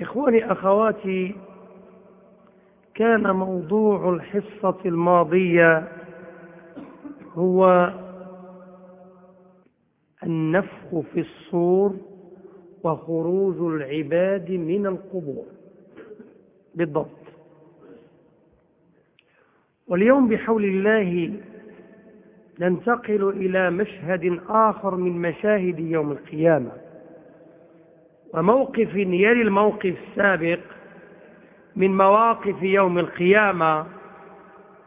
إخواني أخواتي كان موضوع الحصة الماضية هو النفخ في الصور وخروج العباد من القبور. بالضبط. واليوم بحول الله ننتقل إلى مشهد آخر من مشاهد يوم القيامة. وموقف يلي الموقف السابق من مواقف يوم القيامة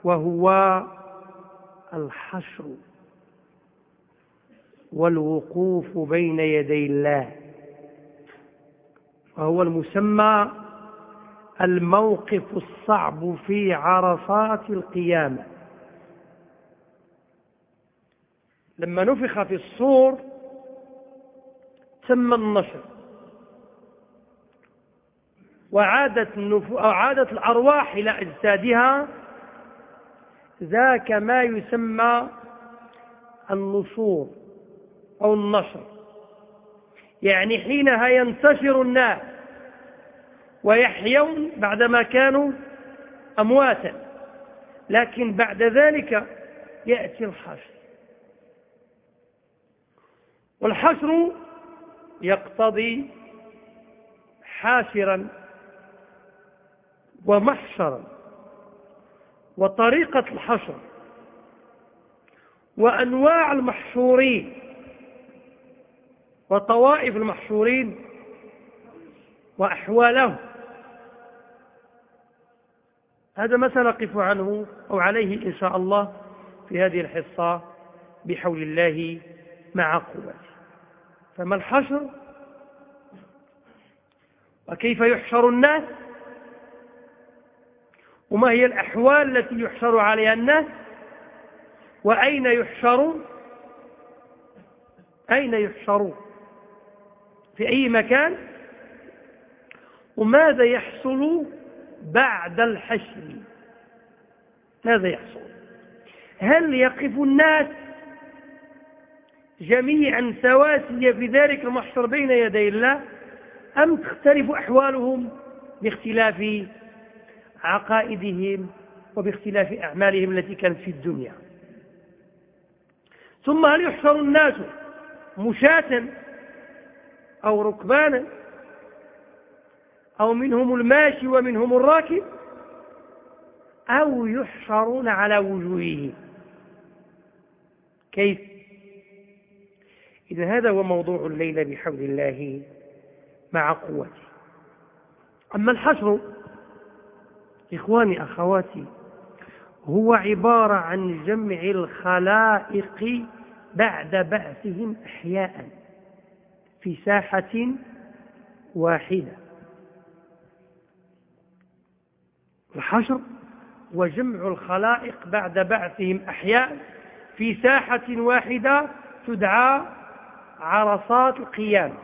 وهو الحشر والوقوف بين يدي الله. وهو المسمى الموقف الصعب في عرصات القيامة. لما نفخ في الصور تم النشر. وعادت, النفو... عادت الأرواح إلى أجسادها ذاك ما يسمى النشور أو النشر. يعني حينها ينتشر الناس ويحيون بعدما كانوا أمواتا لكن بعد ذلك يأتي الحشر. والحشر يقتضي حاشرا ومحشرا وطريقة الحشر وأنواع المحشورين وطوائف المحشورين وأحوالهم. هذا ما سنقف عنه أو عليه إن شاء الله في هذه الحصة بحول الله مع قوته. فما الحشر؟ وكيف يحشر الناس؟ وما هي الأحوال التي يحشر عليها الناس؟ وأين يحشر؟ أين يحشرون في أي مكان؟ وماذا يحصل بعد الحشر؟ ماذا يحصل؟ هل يقف الناس جميعا سواسية في ذلك المحشر بين يدي الله؟ أم تختلف أحوالهم باختلاف عقائدهم وباختلاف أعمالهم التي كانت في الدنيا. ثم هل يحشر الناس مشاة أو ركبانا أو منهم الماشي ومنهم الراكب أو يحشرون على وجوههم؟ كيف؟ إذا هذا هو موضوع الليلة بحول الله مع قوته. أما الحشر إخواني أخواتي هو عبارة عن جمع الخلائق بعد بعثهم أحياء في ساحة واحدة. الحشر وجمع الخلائق بعد بعثهم أحياء في ساحة واحدة تدعى عرصات القيامة.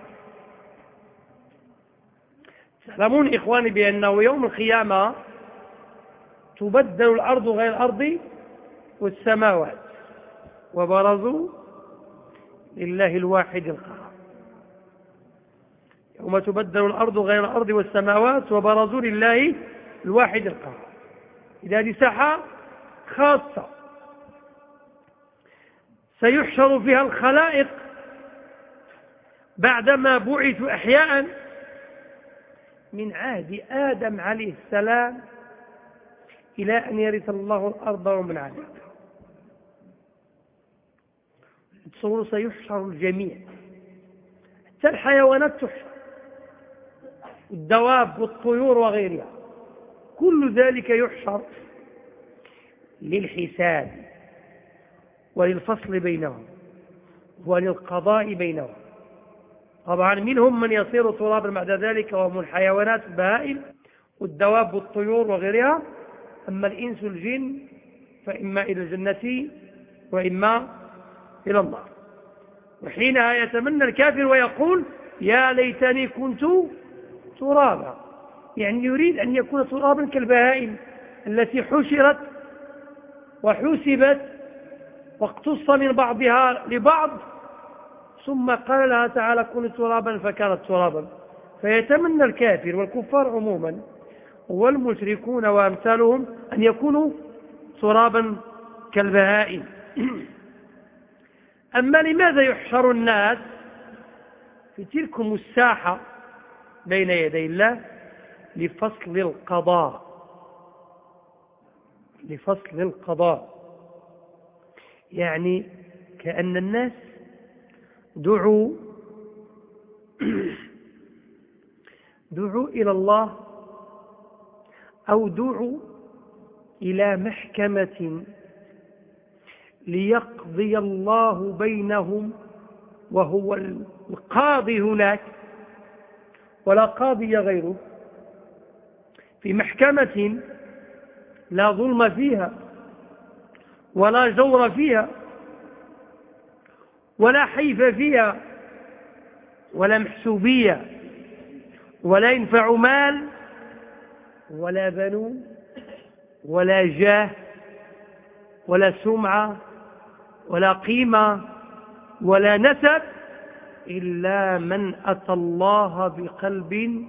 تعلمون إخواني بأنه يوم القيامة تبدل الأرض غير الأرض والسماوات وبرزوا لله الواحد القهار. يوم تبدل الأرض غير الأرض والسماوات وبرزوا لله الواحد القهار. إذا هذه ساحة خاصة سيحشر فيها الخلائق بعدما بعثوا أحياء من عهد آدم عليه السلام إلى أن يرث الله الأرض ومن عليها تصور سيحشر الجميع. حتى الحيوانات تحشر. الدواب والطيور وغيرها. كل ذلك يحشر للحساب وللفصل بينهم وللقضاء بينهم. طبعا منهم من يصير ترابا بعد ذلك وهم الحيوانات البهائم والدواب والطيور وغيرها. أما الإنس والجن فإما إلى الجنة وإما إلى النار. وحينها يتمنى الكافر ويقول يا ليتني كنت ترابا. يعني يريد أن يكون ترابا كالبهائم التي حشرت وحسبت واقتص من بعضها لبعض ثم قال لها تعالى كن ترابا فكانت ترابا. فيتمنى الكافر والكفار عموما والمشركون وأمثالهم أن يكونوا ترابا كالبهائم. أما لماذا يحشر الناس في تلكم الساحة بين يدي الله؟ لفصل القضاء. لفصل القضاء. يعني كأن الناس دعوا دعوا إلى الله أو دعوا إلى محكمة ليقضي الله بينهم وهو القاضي هناك ولا قاضي غيره. في محكمة لا ظلم فيها ولا جور فيها ولا حيف فيها ولا محسوبية ولا ينفع مال ولا بنون ولا جاه ولا سمعة ولا قيمة ولا نسب إلا من أتى الله بقلب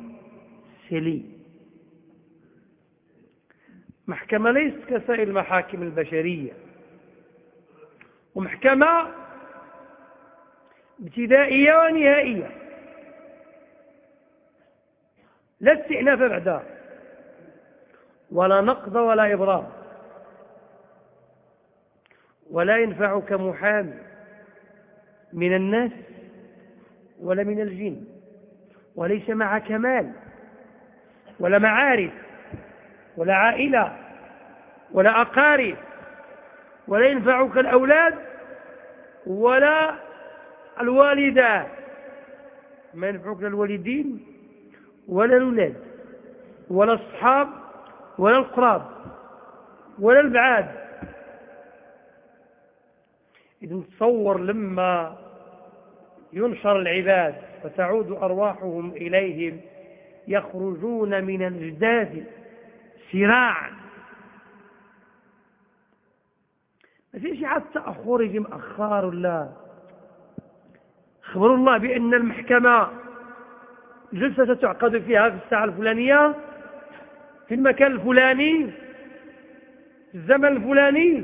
سليم. محكمة ليست كسائر المحاكم البشرية. ومحكمة ابتدائية ونهائية. لا استئناف بعدها. ولا نقض ولا إبرام ولا ينفعك محامي من الناس ولا من الجن وليس معك مال ولا معارف ولا عائلة ولا أقارب ولا ينفعك الأولاد ولا الوالدات ما ينفعك لا الوالدين ولا الأولاد ولا الصحاب ولا القراب ولا البعاد. إذا تصور لما ينشر العباد وتعود أرواحهم إليهم يخرجون من الجداث سراعا. ما فيش حتى تأخر يجي مأخر ولا؟ خبروا الله بأن المحكمة جلسة تعقد فيها في الساعة الفلانية في المكان الفلاني في الزمن الفلاني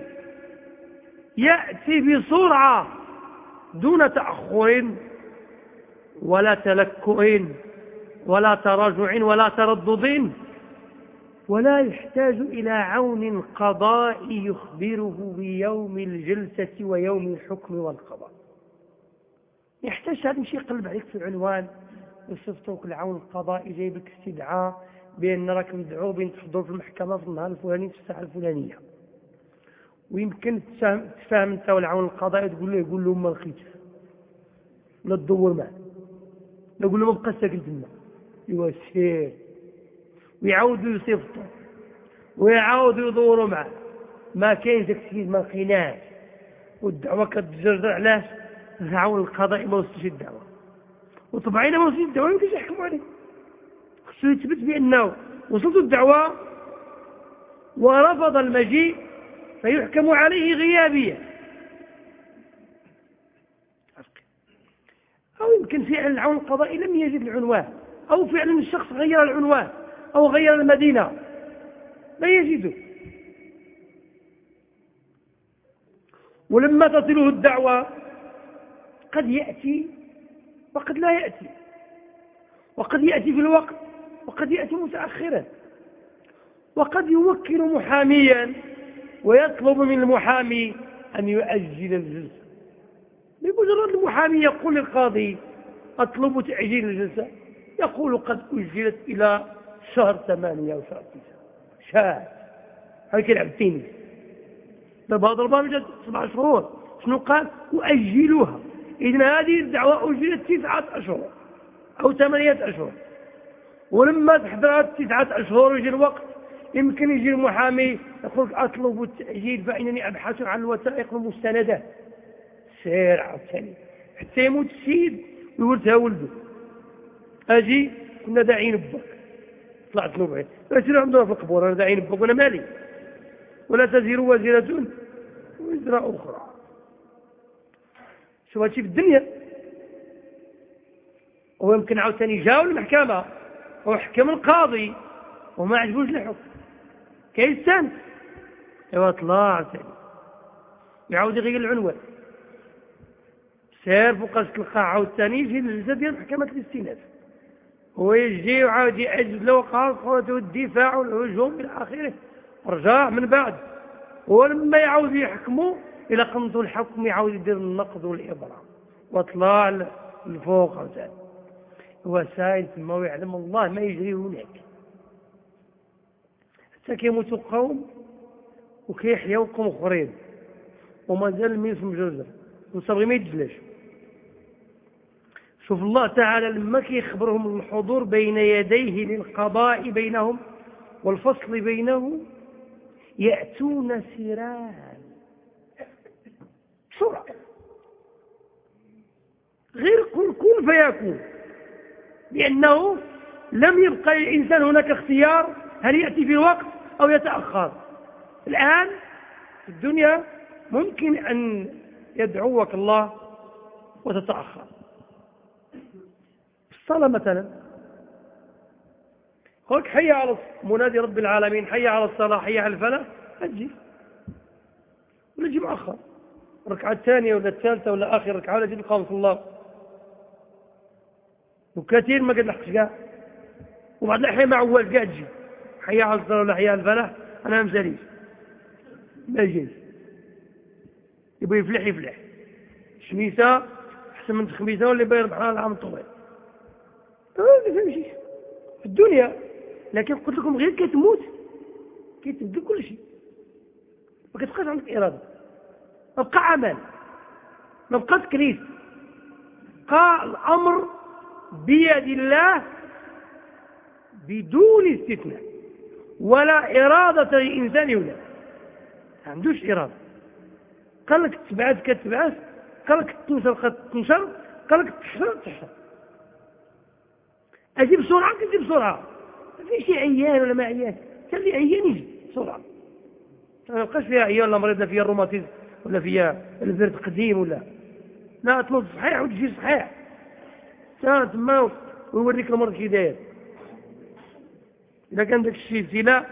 يأتي بسرعة دون تأخر ولا تلكؤ ولا تراجع ولا تردد ولا يحتاج إلى عون قضائي يخبره بيوم الجلسة ويوم الحكم والقضاء. يحتاج هذا يمشي يقلب عليك في العنوان. يصفتوك العون القضائي جايبك استدعاء. بأن راك مدعو بين تحضر في المحكمة في النهار الفلاني في الساعة الفلانية. ويمكن تفهم أنت والعون القضائي تقول له يقول له ما لقيتش لا تدور معه. لا يقول له ما بقى ساكن تما. ايوا سير ويعاودوا يصيفطوا ويعاودوا يدوروا معه. ما كاين ذاك السيد ما لقيناش والدعوة كتجرجر علاش العون القضائي ما وصلش الدعوه وطبعا ما وصلش الدعوه ما يمكنش يحكموا عليه. خصو يثبت بأنه وصلت الدعوة ورفض المجيء فيحكم عليه غيابيا أو يمكن فعلا العون القضائي لم يجد العنوان. أو فعلا الشخص غير العنوان أو غير المدينة. لا يجده. ولما تصله الدعوة قد يأتي وقد لا يأتي. وقد يأتي في الوقت. وقد يأتي متأخرا. وقد يوكل محاميا ويطلب من المحامي أن يؤجل الجلسة. بمجرد المحامي يقول للقاضي أطلب تأجيل الجلسة. يقول قد أجلت إلى شهر ثمانية أو شهر تسعة. شهر. هل كيلعب التنس ضربها ضربها من سبع شهور. شنو قال؟ أؤجلها. إذن هذه الدعوة أجلت تسعة أشهر أو ثمانية أشهر. ولما تحضرت تسعة أشهر يجي الوقت يمكن يجي المحامي يقول أطلب التأجيل فإنني أبحث عن الوثائق المستندة. سير عاوتاني. حتى يموت السيد ويورثها ولده. أجي كنا داعين بك طلعت بعيد لا عندنا في القبور أنا داعين بك وأنا مالي. ولا تزير وزيرة. وزر أخرى. شو هادشي في الدنيا. ويمكن عاوتاني جاو المحكمة وحكم القاضي وما عجبوش الحكم. كيستانس أيوا طلع ثاني يعاود يغير العنوان. سير فوقاش تلقى عاوتاني يجي الجلسة ديال محكمة الاستئناف. هو يجي وعاود يعجز له قال الدفاع والهجوم إلى آخره. رجع من بعد. ولما يعاود يحكموا إلى نقضوا الحكم يعاود يدير النقد والإبرام. وطلع الفوق عاوتاني هو ساين ثم ويعلم الله ما يجري هناك. حتى كيموتوا قوم وكيحياو قوم أخرين. ومازال الميس مجوزة وصبغي ما يتجلاش. شوف الله تعالى لما كيخبرهم الحضور بين يديه للقضاء بينهم والفصل بينه يأتون سراعا. بسرعة. غير كل كن فيكون. لأنه لم يبقى للإنسان هناك اختيار هل يأتي في وقت أو يتأخر. الآن في الدنيا ممكن أن يدعوك الله وتتأخر. الصلاة مثلا. قولك حي على منادي رب العالمين حي على الصلاة حي على الفلاح أجي. ونجي مؤخر الركعة الثانية ولا الثالثة ولا آخر ركعة ولا قام في الله. وكثير ما قد لحقش كاع وبعد الأحيان ما عوال كاع تجي. حي على الصلاة ولا حي على الفلاح؟ أنا ما ما جيش يبغى يفلح يفلح. شميسة أحسن من خميسة ولا يبغى يربح العام الطويل ما فهمشيش في الدنيا. لكن قلت لكم غير كتموت. كيتبدل كل شيء. ما كتبقاش عندك إرادة. ما بقى عمل. ما بقى تكريس بقى الأمر بيد الله بدون استثناء ولا إرادة للإنسان هنا ما عندوش إرادة. قال لك تبعث كتبعث قال لك تنشر تنشر قال لك تحشر تحشر. أجي بسرعة كنت بسرعة ما فيش عيان ولا ما عيان. كان لي عيان يجي بسرعة. ما بقاش فيها عيان ولا مريض فيها الروماتيزم ولا فيها البرد قديم ولا. لا تنوض صحيح وتجي صحيح. تما ويوريك المرض كي داير. إذا كان داك الشيء ابتلاء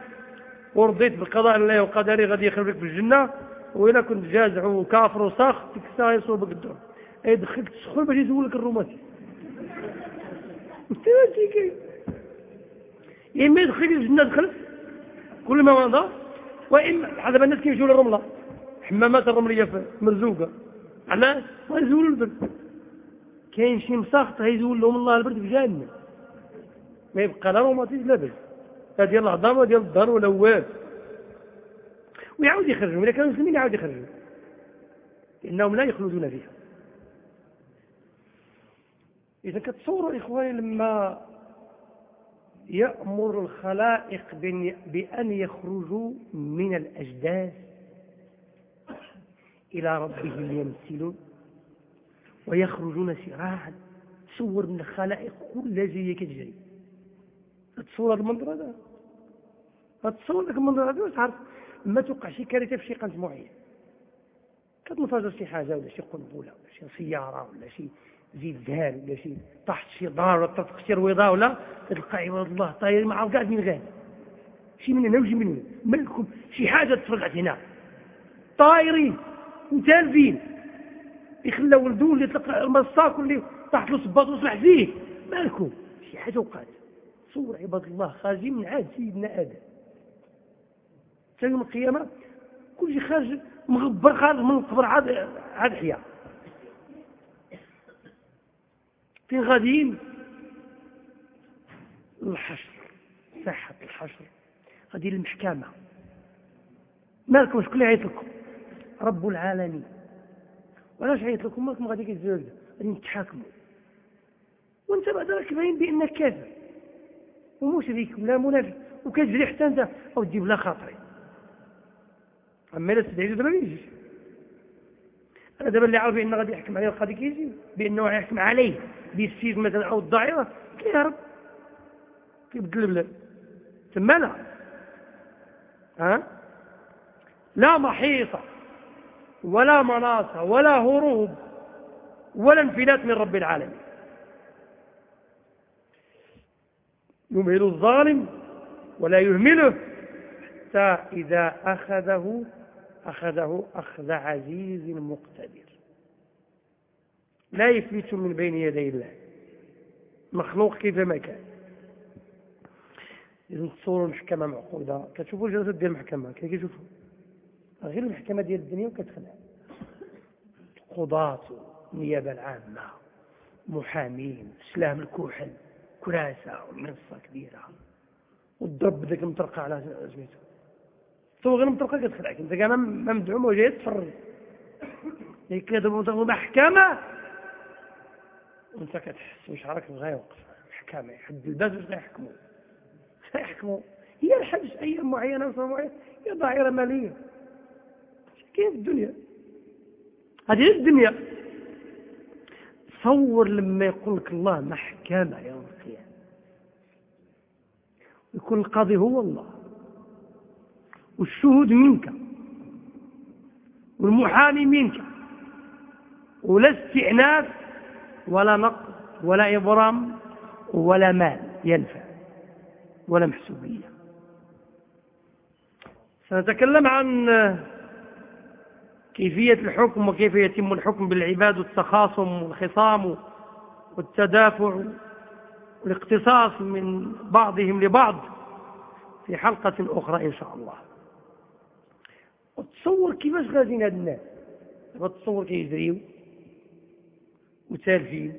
ورضيت بقضاء الله وقدره غادي يخرجك في الجنة. وإلا كنت جازع وكافر وصاخ ديك الساعة يصوبك الدور. أي دخلك تسخن باش يزولك الروماتي. كي. يا إما يدخل الجنة دخلت كل ما مضى. وإما حسب الناس كيمشيو للرملة. حمامات الرملية مرزوقة. علاش؟ ما يزولوا البرد كاين شي مساخط هيزول لهم الله البرد في ما يبقى لا روماتيز لا برد ديال العظام ديال الدار ولا والو. ويعاود يخرجوا إذا كانوا مسلمين يعاود يخرجوا لأنهم لا يخلدون فيها. إذا كتصوروا إخواني لما يأمر الخلائق بأن يخرجوا من الأجداث إلى ربهم يمثلون. ويخرجون سراعا تصور من الخلائق كلها جاية كتجري. تصور هذا المنظر هذا؟ تصور ذاك المنظر هذا عارف ما توقع شي كارثة في شي قنت معين كتنفجر شي حاجة ولا شي قنبلة ولا شي سيارة ولا شي زلزال ولا شي طاحت شي دار ولا طاحت شي رويضة ولا تلقى عباد الله طاير ما عرف كاع من غادي شي من هنا وشي من هنا مالكم شي حاجة تفرقعت هنا. طايرين. متالفين يخلى ولدو اللي تلقى المصاك واللي طاحت له صباط وصلح فيه. مالكم شي حاجة وقعت. صور عباد الله خارجين من عاد سيدنا آدم. ثاني يوم القيامة كل شيء خارج مغبر خارج من القبر عاد عاد حياة فين غاديين؟ الحشر. ساحة الحشر. غادي للمحكمة. مالكم؟ شكون اللي عيط لكم رب العالمين. وعلاش عيط لكم؟ مالكم غادي كيزيدوا هكذا غادي نتحاكموا. وانت بعد راك باين بأنك كافر. ومشرك ولا منافق. وكتجري حتى انت أو تجيب لا خاطري. أما إلا استدعيته دابا ما يجيش أنا دابا اللي عارف بأن غادي يحكم عليه القاضي كيجي بأنه يحكم عليه بالسجن مثلا أو الضعيره كيهرب كيبدل البلاد. تما لا. ها؟ لا محيصة ولا مناصة ولا هروب ولا انفلات من رب العالمين. يمهل الظالم ولا يهمله حتى إذا أخذه أخذه أخذ عزيز مقتدر. لا يفلت من بين يدي الله. مخلوق كيفما كان. إذا تصوروا المحكمة معقودة كتشوفوا الجلسات ديال المحكمة. كي كيشوفوا. غير المحكمة ديال الدنيا وكتخلع قضاة النيابة العامة محامين سلام الكحل كراسة ومنصة كبيرة. والضرب ذاك المطرقة على سميتو تو غير المطرقة كتخلعك انت كان ما مدعوم وجاي تفرج. كيضربوا محكمة وانت كتحس بشعرك بغا يوقف. محكمة حد الباب باش غيحكموا غيحكموا هي الحبس أيام معينة وصفة معينة هي ظاهرة مالية. كيف الدنيا؟ هذه الدنيا؟ تصور لما يقول لك الله محكمة يوم القيامة. يكون القاضي هو الله. والشهود منك. والمحامي منك. ولا استئناف ولا نقد ولا إبرام ولا مال ينفع ولا محسوبية. سنتكلم عن كيفية الحكم وكيف يتم الحكم بالعباد والتخاصم والخصام والتدافع والاقتصاص من بعضهم لبعض في حلقة أخرى إن شاء الله. وتصور كيفاش غاديين هاد الناس؟ تصور كيجريو متالفين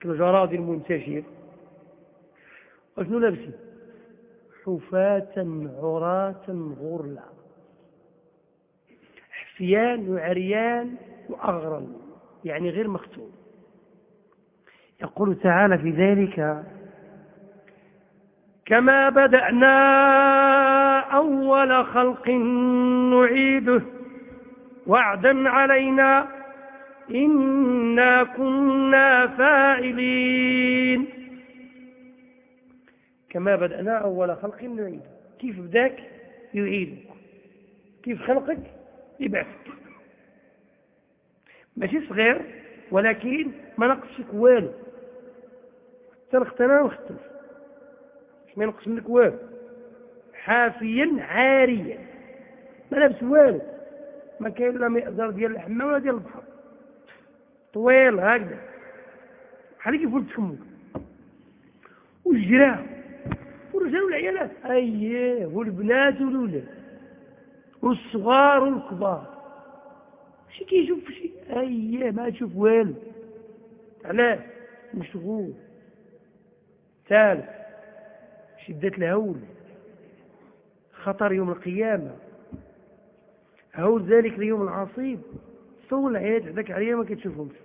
كالجراد المنتشر. وشنو لابسين؟ حفاة عراة غرلا حفيان وعريان وأغرل يعني غير مختوم. يقول تعالى في ذلك كما بدأنا أول خلق نعيده وعدا علينا إنا كنا فاعلين. كما بدأنا أول خلق نعيده. كيف بدأك؟ يعيدك. كيف خلقك؟ يبعثك. ماشي صغير ولكن ما نقصك والو. تنختنا نختلف مش ما ينقص منك والو. حافيا عاريا. ما لابس والو. ما كاين لا مقدار ديال الحمام ولا ديال البحر. طويل هكذا. بحال كيف ولد تخمك والجراه والرجال والعيالات. أييه والبنات والولاد والصغار والكبار. شي كيشوف شي؟ اييه ما تشوف والو. علاش مشغول. ثالث شدة الهول خطر يوم القيامة. هول ذلك اليوم العصيب. تصور العياد حداك عليا ما كتشوفهمش.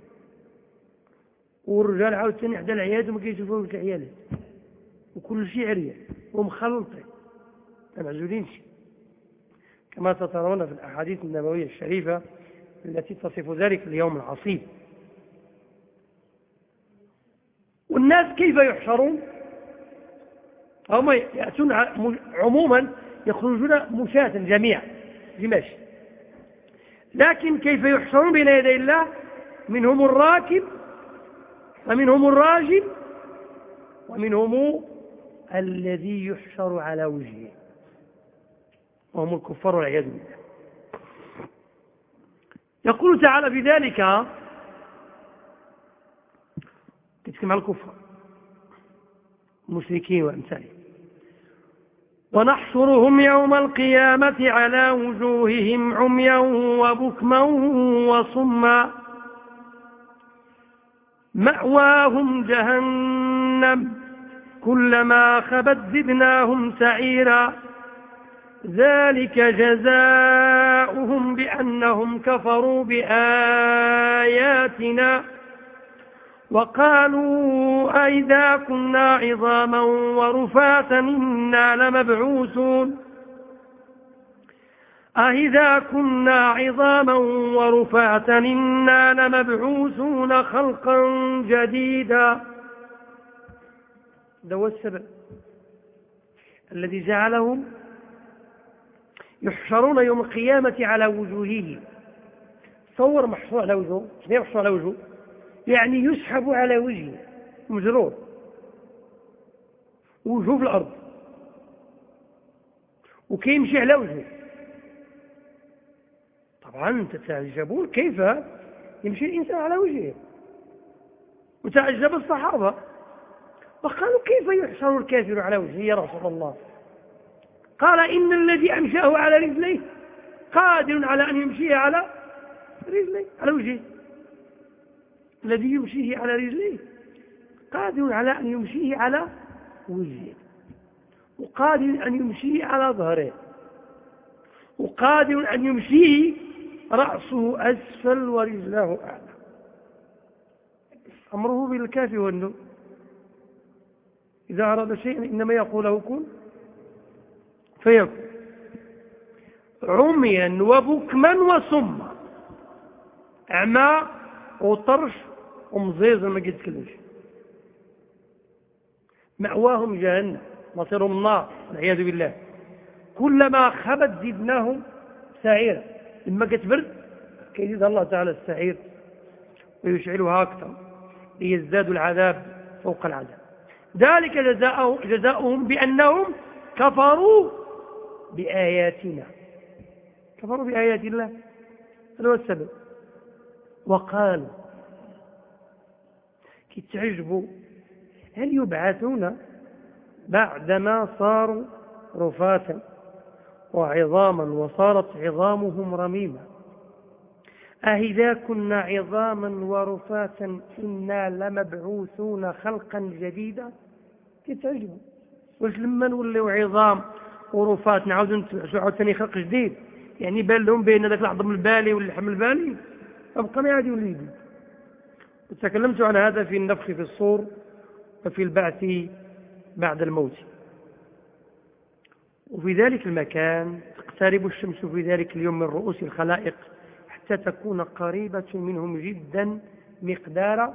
والرجال عاوتاني حدا العياد وما كيشوفوهمش العيالات وكل شيء عريان. ومخلطين معزولين شي كما سترون في الأحاديث النبوية الشريفة التي تصف ذلك اليوم العصيب. والناس كيف يحشرون؟ هم يأتون عموما يخرجون مشاة جميعا. لماشي لكن كيف يحشرون بين يدي الله؟ منهم الراكب ومنهم الراجل ومنهم الذي يحشر على وجهه. وهم الكفار والعياذ بالله. يقول تعالى في ذلك تتكلم عن الكفر. المشركين وأمثالهم. ونحشرهم يوم القيامة على وجوههم عميا وبكما وصما. مأواهم جهنم. كلما خبت زدناهم سعيرا. ذلك جزاؤهم بأنهم كفروا بآياتنا وقالوا أئذا كنا عظاما ورفاتا إنا لمبعوثون أئذا كنا عظاما ورفاتا إنا لمبعوثون خلقا جديدا. ده هو السبب الذي جعلهم يحشرون يوم القيامة على وجوههم. تصور محشور على وجهه؟ شنو محشور على وجهه؟ يعني يسحب على وجهه. مجرور. وجهه في الأرض. وكيمشي على وجهه. طبعا تتعجبون كيف يمشي الإنسان على وجهه. وتعجب الصحابة. وقالوا كيف يحشر الكافر على وجهه؟ يا رسول الله. قال إن الذي أمشاه على رجليه قادر على أن يمشيه على رجليه على وجهه. الذي يمشيه على رجليه قادر على أن يمشيه على وجهه وقادر أن يمشيه على ظهره وقادر أن يمشيه رأسه أسفل ورجلاه أعلى. أمره بالكاف والنون إذا أراد شيئا إنما يقول له كن فيكون عميا وبكما وصما. أعمى وطرش ومزيز ما يتكلمش مأواهم جهنم مصيرهم النار والعياذ بالله. كلما خبت زدناهم سعيرا. لما كتبرد كيزيد الله تعالى السعير؟ ويشعلها أكثر ليزدادوا العذاب فوق العذاب. ذلك جزاؤهم بأنهم كفروا بآياتنا. كفروا بآيات الله. هذا هو السبب. وقالوا كي تعجبوا هل يبعثون بعدما صاروا رفاتا وعظاما وصارت عظامهم رميما أهذا كنا عظاما ورفاتا إنا لمبعوثون خلقا جديدا؟ كتعجبوا واش لما نوليو عظام؟ ورفات نعاود نتبعوا عاوتاني خلق جديد. يعني بان لهم بين ذاك العظم البالي واللحم البالي أبقى ما عادي يولي جديد وتكلمت عن هذا في النفخ في الصور وفي البعث بعد الموت. وفي ذلك المكان تقترب الشمس في ذلك اليوم من رؤوس الخلائق حتى تكون قريبة منهم جدا مقدار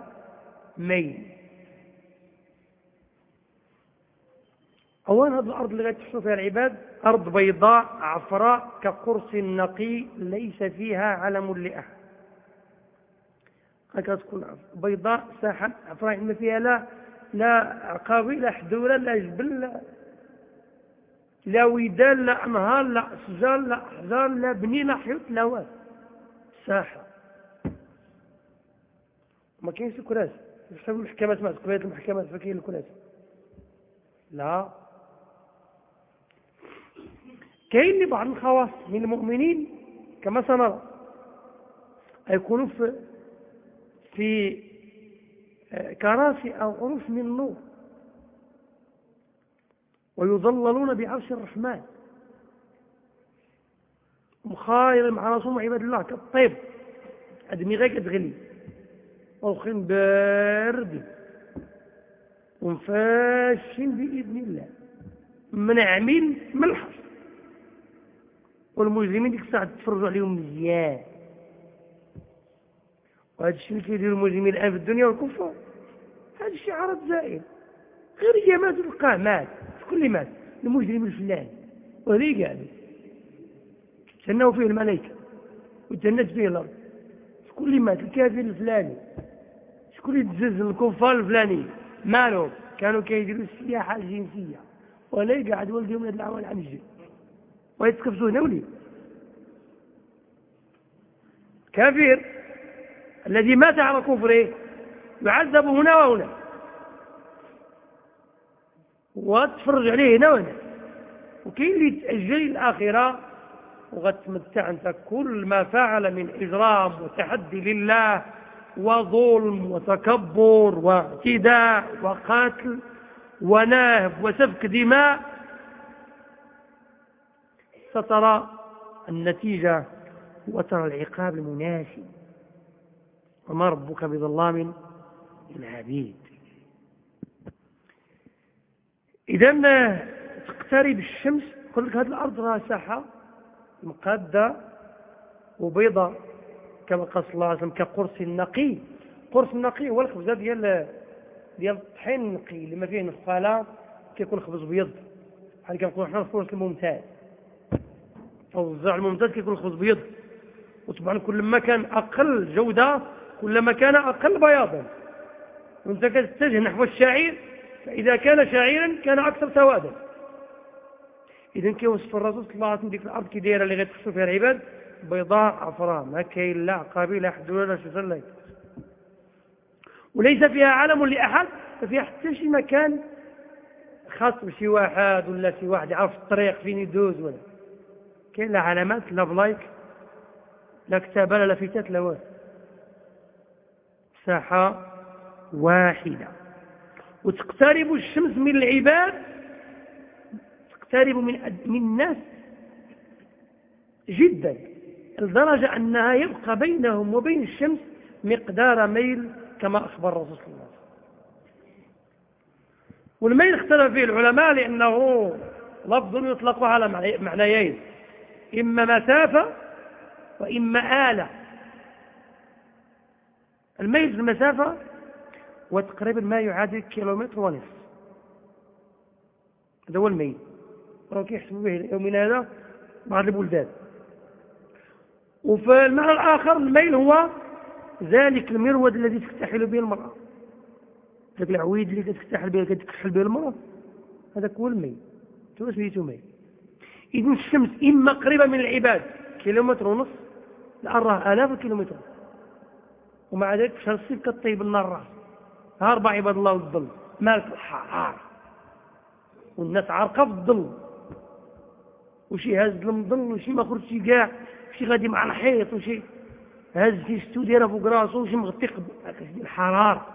ميل. أولا هذه الأرض اللي غتحسوا فيها العباد أرض بيضاء عفراء كقرص نقي ليس فيها علم لأحد. هكذا تكون بيضاء ساحة عفراء ما فيها لا لا عقابي لا حدورة لا جبل لا لا ودان لا أنهار لا أشجار لا أحجار لا بني لا حيوط لا واد ساحة. ما كاينش الكراس بحسب المحكمات مع تقبيلات المحكمات فكاين الكراس لا. كاين لبعض الخواص من المؤمنين كما سنرى يكونوا في في آه، كراسي أو عروش من نور ويظللون بعرش الرحمن. مخاير مع رسول عباد الله. كالطيب أدمي غير كتغلي وخين بارد ومفاشين بإذن الله. منعمين من الحصر والمجرمين ديك الساعة تفرجوا عليهم مزيان. وهذا الشيء اللي كيديروا المجرمين الآن في الدنيا والكفار هذا الشيء عرض زائل غير هي مات تلقاه مات كل مات. المجرم الفلاني وهذه قاعدة. تنوا فيه الملائكة وتنت فيه الأرض. شكون اللي مات الكافر الفلاني شكون اللي تزز الكفار الفلاني مالهم. كانوا كيديروا السياحة الجنسية. ولا قاعد والديهم هذه الأعوان عن الجن ويتكفزوا هنا وليه كافر الذي مات على كفره يعذب هنا وهنا. وتفرج عليه هنا وهنا. وكاين اللي تأجل الآخرة وغتمتع أنت كل ما فعل من إجرام وتحدي لله وظلم وتكبر واعتداء وقتل ونهب وسفك دماء. سترى النتيجة وترى العقاب المناسب وما ربك بظلام للعبيد. إذا تقترب الشمس. قل لك هذه الأرض راه ساحة مقادة وبيضة كما قال صلى الله عليه وسلم كقرص نقي. قرص نقي هو الخبزة ديال ديال الطحين النقي اللي ما فيه نخالة كيكون خبز بيض. بحال كنقولوا حنا الفرص الممتاز. أو الزرع الممتاز كيكون الخبز بيض. وطبعا كل ما كان أقل جودة كلما كان أقل بياضا. وانت كتتجه نحو الشعير فإذا كان شعيرا كان أكثر سوادا. إذا كيوصف الرسول صلى الله عليه وسلم ديك الأرض كي دايرة اللي غيتخصوا فيها العباد؟ بيضاء عفراء. ما كاين لا عقابي لا ولا شي صلى وليس فيها علم لأحد ففيها حتى شي مكان خاص بشي واحد ولا شي واحد يعرف الطريق فين يدوز ولا. كاين لا علامات لا بلايك لا كتابة لا لافتات لا والو. ساحة واحدة. وتقترب الشمس من العباد تقترب من من الناس جدا لدرجة أنها يبقى بينهم وبين الشمس مقدار ميل كما أخبر الرسول صلى الله عليه وسلم. والميل اختلف فيه العلماء لأنه لفظ يطلق على معنيين. إما مسافة وإما آلة. الميل في المسافة وتقريبا ما يعادل كيلومتر ونصف. هذا هو الميل. راه كيحسبوا به يومنا هذا بعض البلدان. وفي المعنى الآخر الميل هو ذلك المرود الذي تكتحل به المرأة. ذاك العويد اللي تكتحل به المرأة. هذاك هو الميل تو سميتو ميل؟ إذن الشمس إما قريبة من العباد. كيلومتر ونص. لا راه آلاف الكيلومتر ومع ذلك في الصيف كطيب النار الناس هاربة عباد الله والظل. مالك الحرارة والناس عارقة في الظل. وشي هاز المظل وشي ما خرجش كاع. وشي غادي مع الحيط وشي هاز veste و دايره فوق راسو وشي مغطي الحرارة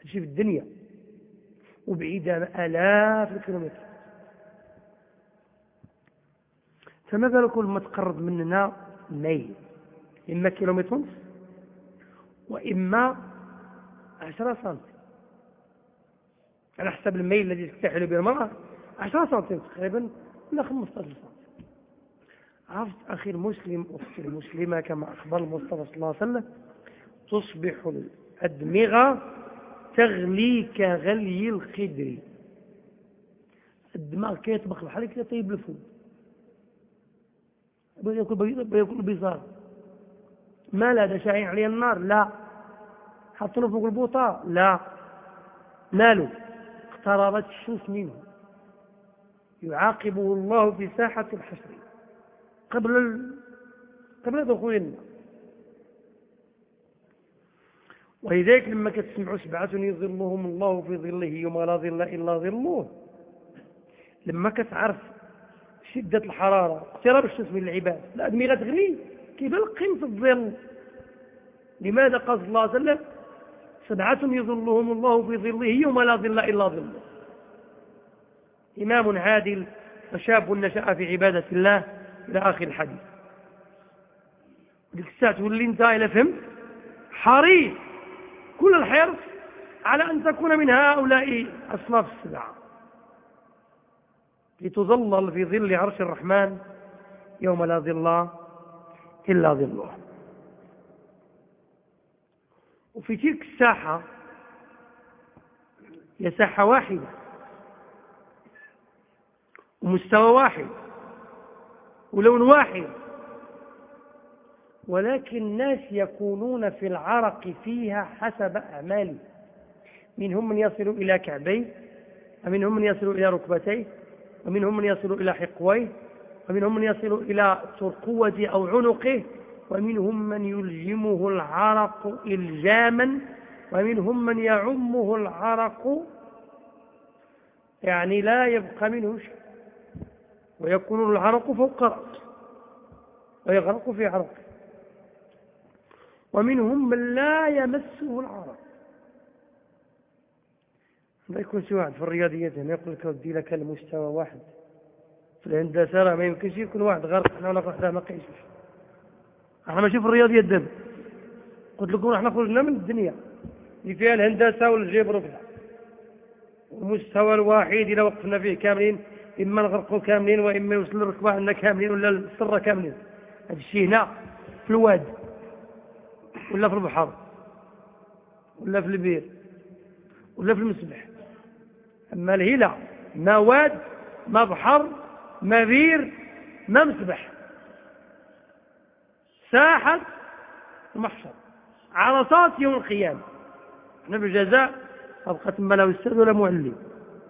هادشي في الدنيا. وبعيدة آلاف الكيلومتر. فما بالك لما تقرب مننا ميل. إما كيلومتر ونص وإما عشرة سنتي على حسب الميل الذي تكتحل به المرأة عشرة سنتي تقريبا ولا 15 سنتي عرفت أخي المسلم أختي المسلمة كما أخبر المصطفى صلى الله عليه وسلم تصبح الأدمغة تغلي كغلي الخدر الدماغ كيطبخ بحال كي طيب الفول بغي ياكل بغي ياكل بيصار ما لا شاعين عليه النار. لا. حطوا فوق البوطة. لا. ماله؟ اقتربت الشمس منه. يعاقبه الله في ساحة الحشر. قبل ال... قبل دخول النار ولذلك لما كتسمعوا سبعة يظلهم الله في ظله يوم لا ظل إلا ظله. لما كتعرف شدة الحرارة اقتراب الشمس من العباد. الأدمغة تغلي كيبان قيمة الظل؟ لماذا قال صلى الله عليه وسلم؟ سبعة يظلهم الله في ظله يوم لا ظل إلا ظله. إمام عادل وشاب نشأ في عبادة الله إلى آخر الحديث. ديك الساعة تولي انت إلى فهمت حريص. كل الحرص على أن تكون من هؤلاء أصناف السبعة. لتظلل في ظل عرش الرحمن يوم لا ظل إلا ظله. وفي تلك الساحة هي ساحة واحدة ومستوى واحد ولون واحد ولكن الناس يكونون في العرق فيها حسب أعمالهم منهم من يصل إلى كعبيه ومنهم من يصل إلى ركبتيه ومنهم من يصل إلى حقويه ومنهم من يصل إلى ترقوة أو عنقه ومنهم من يلجمه العرق إلجاما ومنهم من يعمه العرق يعني لا يبقى منه شيء. ويكون العرق فوق رأسه ويغرق في عرقه. ومنهم من لا يمسه العرق. ما يكون شي واحد في الرياضيات هنا يقول لك ودي لك المستوى واحد. في الهندسة راه ما يمكنش يكون واحد غرق حنا ولا واحد ما قيسوش إحنا ماشي في الرياضيات دابا قلت لكم إحنا خرجنا من الدنيا. اللي فيها الهندسة والجبر وكذا. المستوى الواحد اذا وقفنا فيه كاملين إما نغرقوا كاملين وإما يوصل الركبه عندنا كاملين ولا السره كاملين. هذا الشيء هنا في الواد ولا في البحر ولا في البير ولا في المسبح. أما الهلة ما واد ما بحر ما بير ما مسبح ساحة المحشر عرصات يوم القيامة. إحنا بالجزاء أبقى تما لا أستاذ ولا معلم.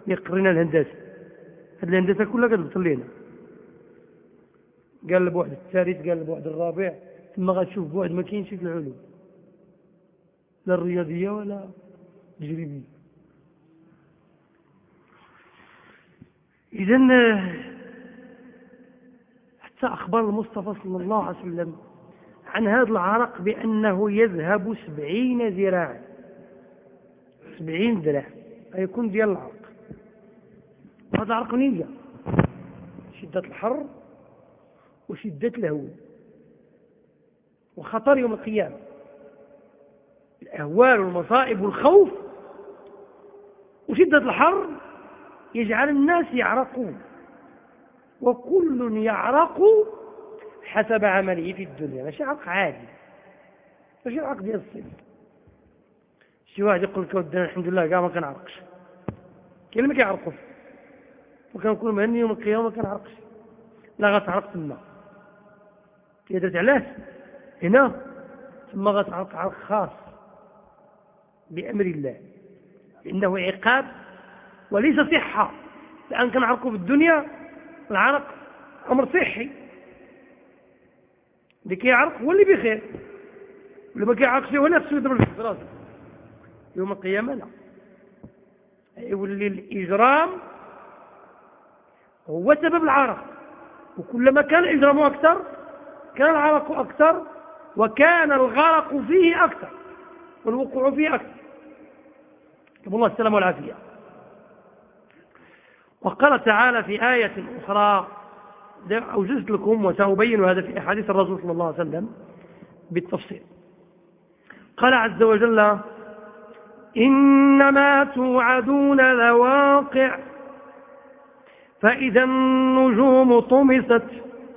يقرنا الهندسة. هذه الهندسة كلها كتبطل لنا قال لبعد الثالث قال لبعد الرابع. ثم غتشوف بعد ما كاينش في العلوم. لا الرياضية ولا التجريبية إذا حتى أخبر المصطفى صلى الله عليه وسلم عن هذا العرق بأنه يذهب سبعين ذراعا. سبعين ذراع يكون ديال العرق. هذا العرق جا شدة الحر وشدة الهوى وخطر يوم القيامة. الأهوال والمصائب والخوف وشدة الحر يجعل الناس يعرقون. وكل يعرق حسب عمله في الدنيا. ماشي عرق عادي. ماشي عرق ديال الصيف شي واحد يقول لك ودنا الحمد لله كاع ما كنعرقش. كاين اللي ما كيعرقوش. وكنكون مهني يوم القيامة ما كنعرقش. لا غتعرق تما. هي درت علاش؟ هنا ثم غتعرق عرق خاص بأمر الله. لأنه عقاب وليس صحة لأن كنعرقوا في الدنيا العرق أمر صحي. اللي كيعرق هو اللي بخير. اللي ما كيعرقش هو نفسه يضرب في راسه يوم القيامة لا. يولي الإجرام هو سبب العرق. وكلما كان الإجرام أكثر كان العرق أكثر وكان الغرق فيه أكثر والوقوع فيه أكثر. طب الله السلام والعافية. وقال تعالى في آية أخرى أوجزت لكم وسأبين هذا في أحاديث الرسول صلى الله عليه وسلم بالتفصيل. قال عز وجل إنما توعدون لواقع فإذا النجوم طمست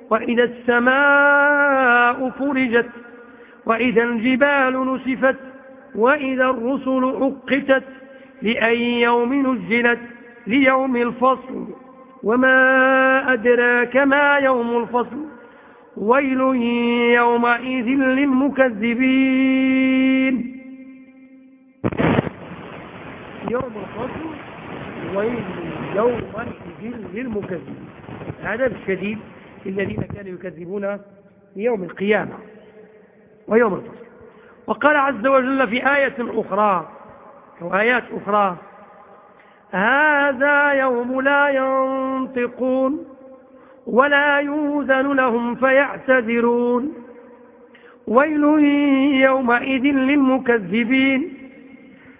وإذا السماء فرجت وإذا الجبال نسفت وإذا الرسل عقتت لأي يوم نزلت. ليوم الفصل وما أدراك ما يوم الفصل. ويل يومئذ للمكذبين. يوم الفصل ويل يومئذ للمكذبين. هذا الشديد الذين كانوا يكذبون يوم القيامة ويوم الفصل. وقال عز وجل في آية أخرى أو آيات أخرى هذا يوم لا ينطقون ولا يوزن لهم فيعتذرون. ويل يومئذ للمكذبين.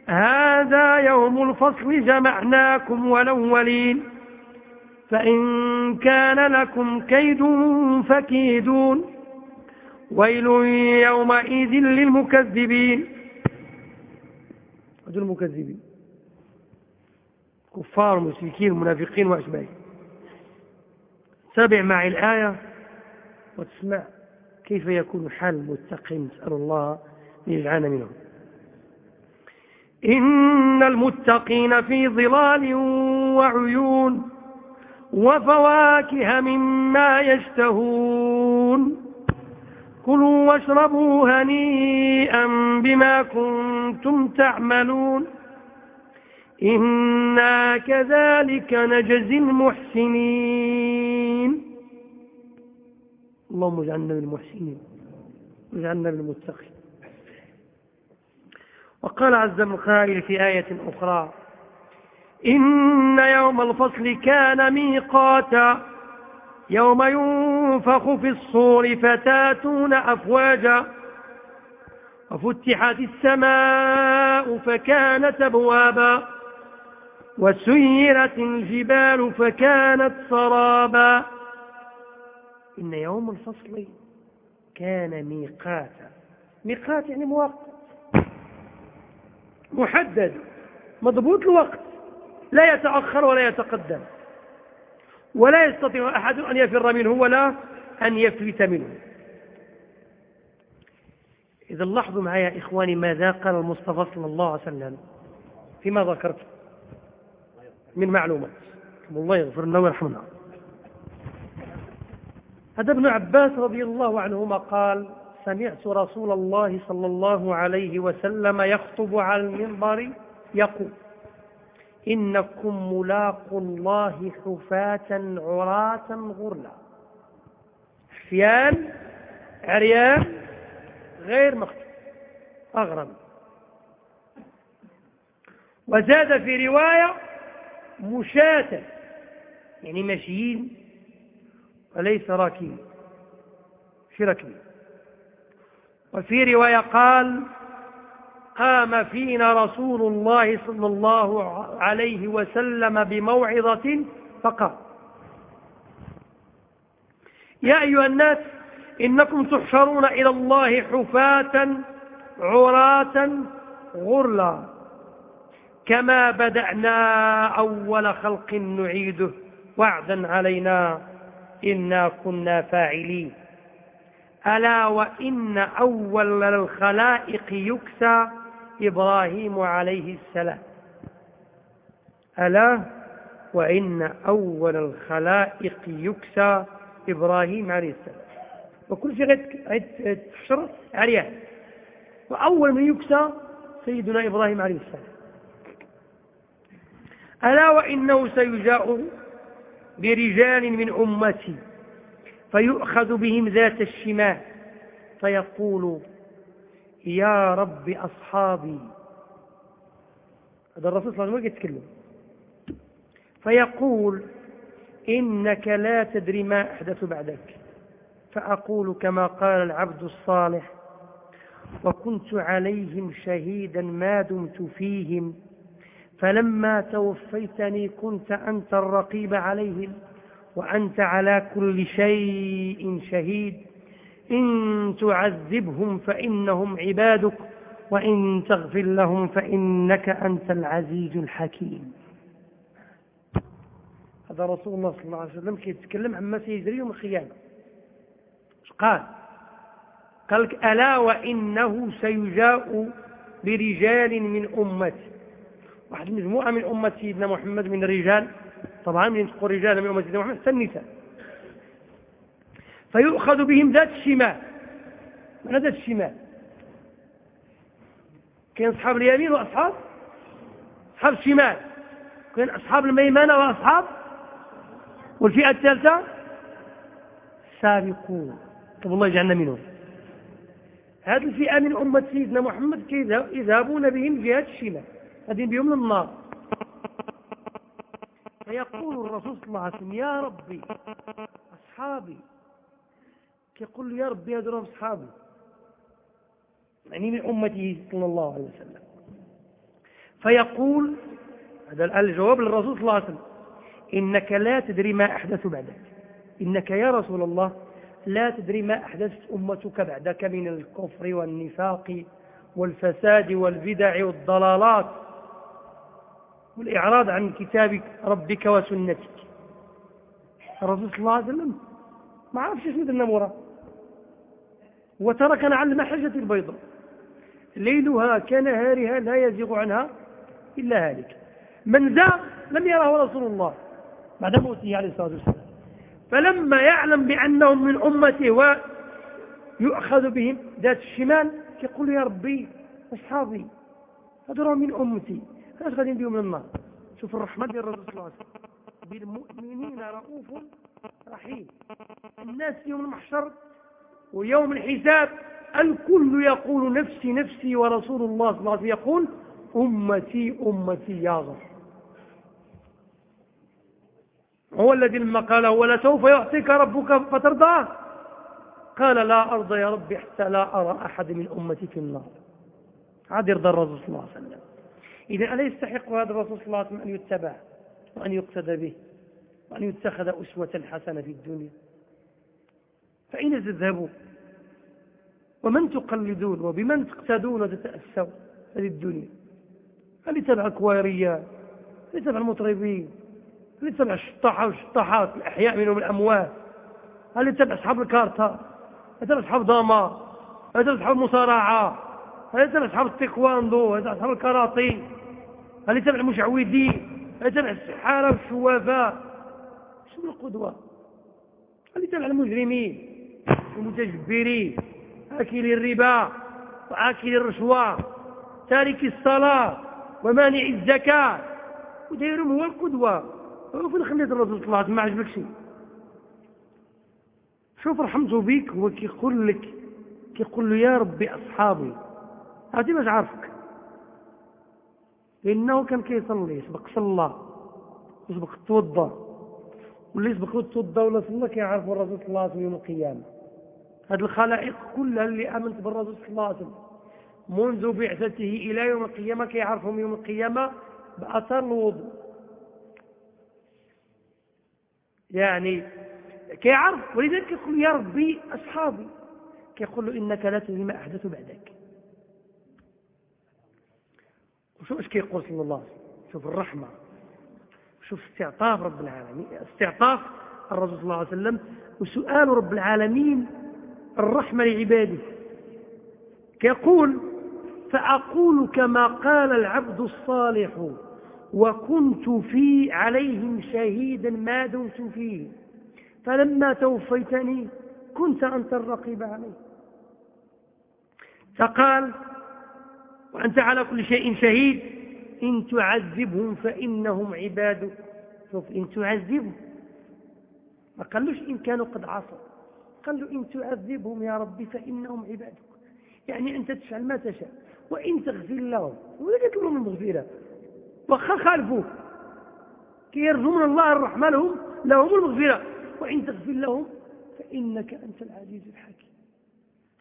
هذا يوم الفصل جمعناكم والأولين. فإن كان لكم كيد فكيدون. ويل يومئذ للمكذبين. المكذبين. كفار مشركين منافقين وأشباههم تابع معي الآية وتسمع كيف يكون حال المتقين. نسأل الله أن يجعلنا منهم. إن المتقين في ظلال وعيون وفواكه مما يشتهون. كلوا واشربوا هنيئا بما كنتم تعملون. إنا كذلك نجزي المحسنين. اللهم اجعلنا من المحسنين واجعلنا من المتقين. وقال عز من قائل في آية أخرى إن يوم الفصل كان ميقاتا يوم ينفخ في الصور فتاتون أفواجا وفتحت السماء فكانت أبوابا وسيرت الجبال فكانت سرابا. إن يوم الفصل كان ميقاتا ميقات يعني مؤقت. محدد. مضبوط الوقت. لا يتأخر ولا يتقدم. ولا يستطيع أحد أن يفر منه ولا أن يفلت منه. إذا لاحظوا معي يا إخواني ماذا قال المصطفى صلى الله عليه وسلم فيما ذكرت. من معلومات. الله يغفر لنا ويرحمنا. هذا ابن عباس رضي الله عنهما قال سمعت رسول الله صلى الله عليه وسلم يخطب على المنبر يقول إنكم ملاقوا الله حفاة عراة غرلا. حفيان عريان غير مختوم أغرب. وزاد في رواية مشاة. يعني مشيين وليس راكبين. في ركبين وفي رواية قال قام فينا رسول الله صلى الله عليه وسلم بموعظة فقال يا أيها الناس إنكم تحشرون إلى الله حفاة عراة غرلا. كما بدأنا أول خلق نعيده وعدا علينا إنا كنا فاعلين. ألا وإن أول الخلائق يكسى إبراهيم عليه السلام. ألا وإن أول الخلائق يكسى إبراهيم عليه السلام. وكل شيء تحشر عليها. وأول من يكسى سيدنا إبراهيم عليه السلام. ألا وإنه سيجاء برجال من أمتي فيؤخذ بهم ذات الشمال فيقول يا رب أصحابي. هذا الرسول صلى الله عليه وسلم يتكلم. فيقول إنك لا تدري ما أحدث بعدك. فأقول كما قال العبد الصالح وكنت عليهم شهيدا ما دمت فيهم فلما توفيتني كنت أنت الرقيب عليهم وأنت على كل شيء شهيد. إن تعذبهم فإنهم عبادك وإن تغفر لهم فإنك أنت العزيز الحكيم. هذا رسول الله صلى الله عليه وسلم يتكلم عما سيجري يوم القيامة. قال؟ قال لك ألا وإنه سيجاء برجال من أمتي. واحد مجموعة من أمة سيدنا محمد من الرجال طبعا من تقول رجال من أمة سيدنا محمد النساء. فيؤخذ بهم ذات الشمال. من ذات الشمال؟ كاين أصحاب اليمين وأصحاب؟ أصحاب الشمال. كاين أصحاب الميمنة وأصحاب؟ والفئة الثالثة؟ سابقون طب الله يجعلنا منهم. هذه الفئة من أمة سيدنا محمد يذهبون بهم جهة الشمال. هذين بهم النار. فيقول الرسول صلى الله عليه وسلم يا ربي أصحابي. كيقول له يا ربي هذول أصحابي. يعني من أمته صلى الله عليه وسلم. فيقول هذا الجواب للرسول صلى الله عليه وسلم إنك لا تدري ما أحدث بعدك. إنك يا رسول الله لا تدري ما أحدثت أمتك بعدك من الكفر والنفاق والفساد والبدع والضلالات. والإعراض عن كتاب ربك وسنتك. الرسول صلى الله عليه وسلم ما عرفش درنا موراه وتركنا على المحجة البيضاء. ليلها كنهارها لا يزيغ عنها إلا هالك. من ذا لم يره رسول الله بعد موته عليه الصلاة والسلام. فلما يعلم بأنهم من أمته ويؤخذ بهم ذات الشمال يقول يا ربي أصحابي هذول من أمتي. إيش غادي نديو من النار؟ شوف الرحمة ديال الرسول صلى الله عليه وسلم بالمؤمنين رؤوف رحيم. الناس يوم المحشر ويوم الحساب الكل يقول نفسي نفسي ورسول الله صلى الله عليه وسلم يقول أمتي أمتي يا غفر هو الذي لما قال ولا سوف يعطيك ربك فترضاه قال لا أرضى يا رب حتى لا أرى أحد من أمتي في النار. عاد يرضى الرسول صلى الله عليه وسلم. إذا ألا يستحق هذا الرسول صلى الله عليه وسلم أن يتبع وأن يقتدى به وأن يتخذ أسوة حسنة في الدنيا؟ فأين تذهبون ومن تقلدون وبمن تقتدون وتتأسوا؟ هذه الدنيا. هل يتبع الكواريات؟ هل يتبع المطربين؟ هل يتبع الشطاحة والشطاحات الأحياء منهم الأموات؟ هل يتبع أصحاب الكارتا هل يتبع أصحاب داما هل يتبع أصحاب المصارعة؟ هل يتبع أصحاب التيكواندو؟ هل يتبع أصحاب الكاراتي هل يتبع المشعوذين هل يتبع السحارة والشوافات شو القدوة؟ هل يتبع المجرمين المتجبرين آكل الربا وآكل الرشوة تارك الصلاة ومانع الزكاة. ودايرهم هو القدوة. وفين خليت الرسول صلى الله عليه وسلم؟ ما عجبك شيء شوف رحمته بيك هو كيقول لك كيقول له يا ربي أصحابي هذه باش عارفك. لأنه كان كيصلي سبق صلى وسبق توضى. واللي يسبق توضى ولا صلى كيعرفوا الرسول صلى الله عليه وسلم يوم القيامة. هذه الخلائق كلها اللي آمنت بالرسول صلى الله عليه وسلم. منذ بعثته إلى يوم القيامة كيعرفهم يوم القيامة بأثر الوضوء. يعني كيعرف ولذلك يقول يا ربي أصحابي كيقول له إنك لا تدري ما أحدث بعدك. وشو إيش كيقول صلى الله عليه وسلم. شوف الرحمة. شوف استعطاف رب العالمين. استعطاف الرسول صلى الله عليه وسلم وسؤال رب العالمين الرحمة لعباده. كيقول فأقول كما قال العبد الصالح وكنت في عليهم شهيدا ما دمت فيه. فلما توفيتني كنت أنت الرقيب عليه. فقال وأنت على كل شيء شهيد. إن تعذبهم فإنهم عبادك شوف إن تعذبهم. ما قالوش إن كانوا قد عصوا. قال له إن تعذبهم يا ربي فإنهم عبادك. يعني أنت تفعل ما تشاء. وإن تغفر لهم. ولا قلت لهم المغفرة. وخا خالفوك كيرجو من الله الرحمة لهم لهم المغفرة. وإن تغفر لهم فإنك أنت العزيز الحكيم.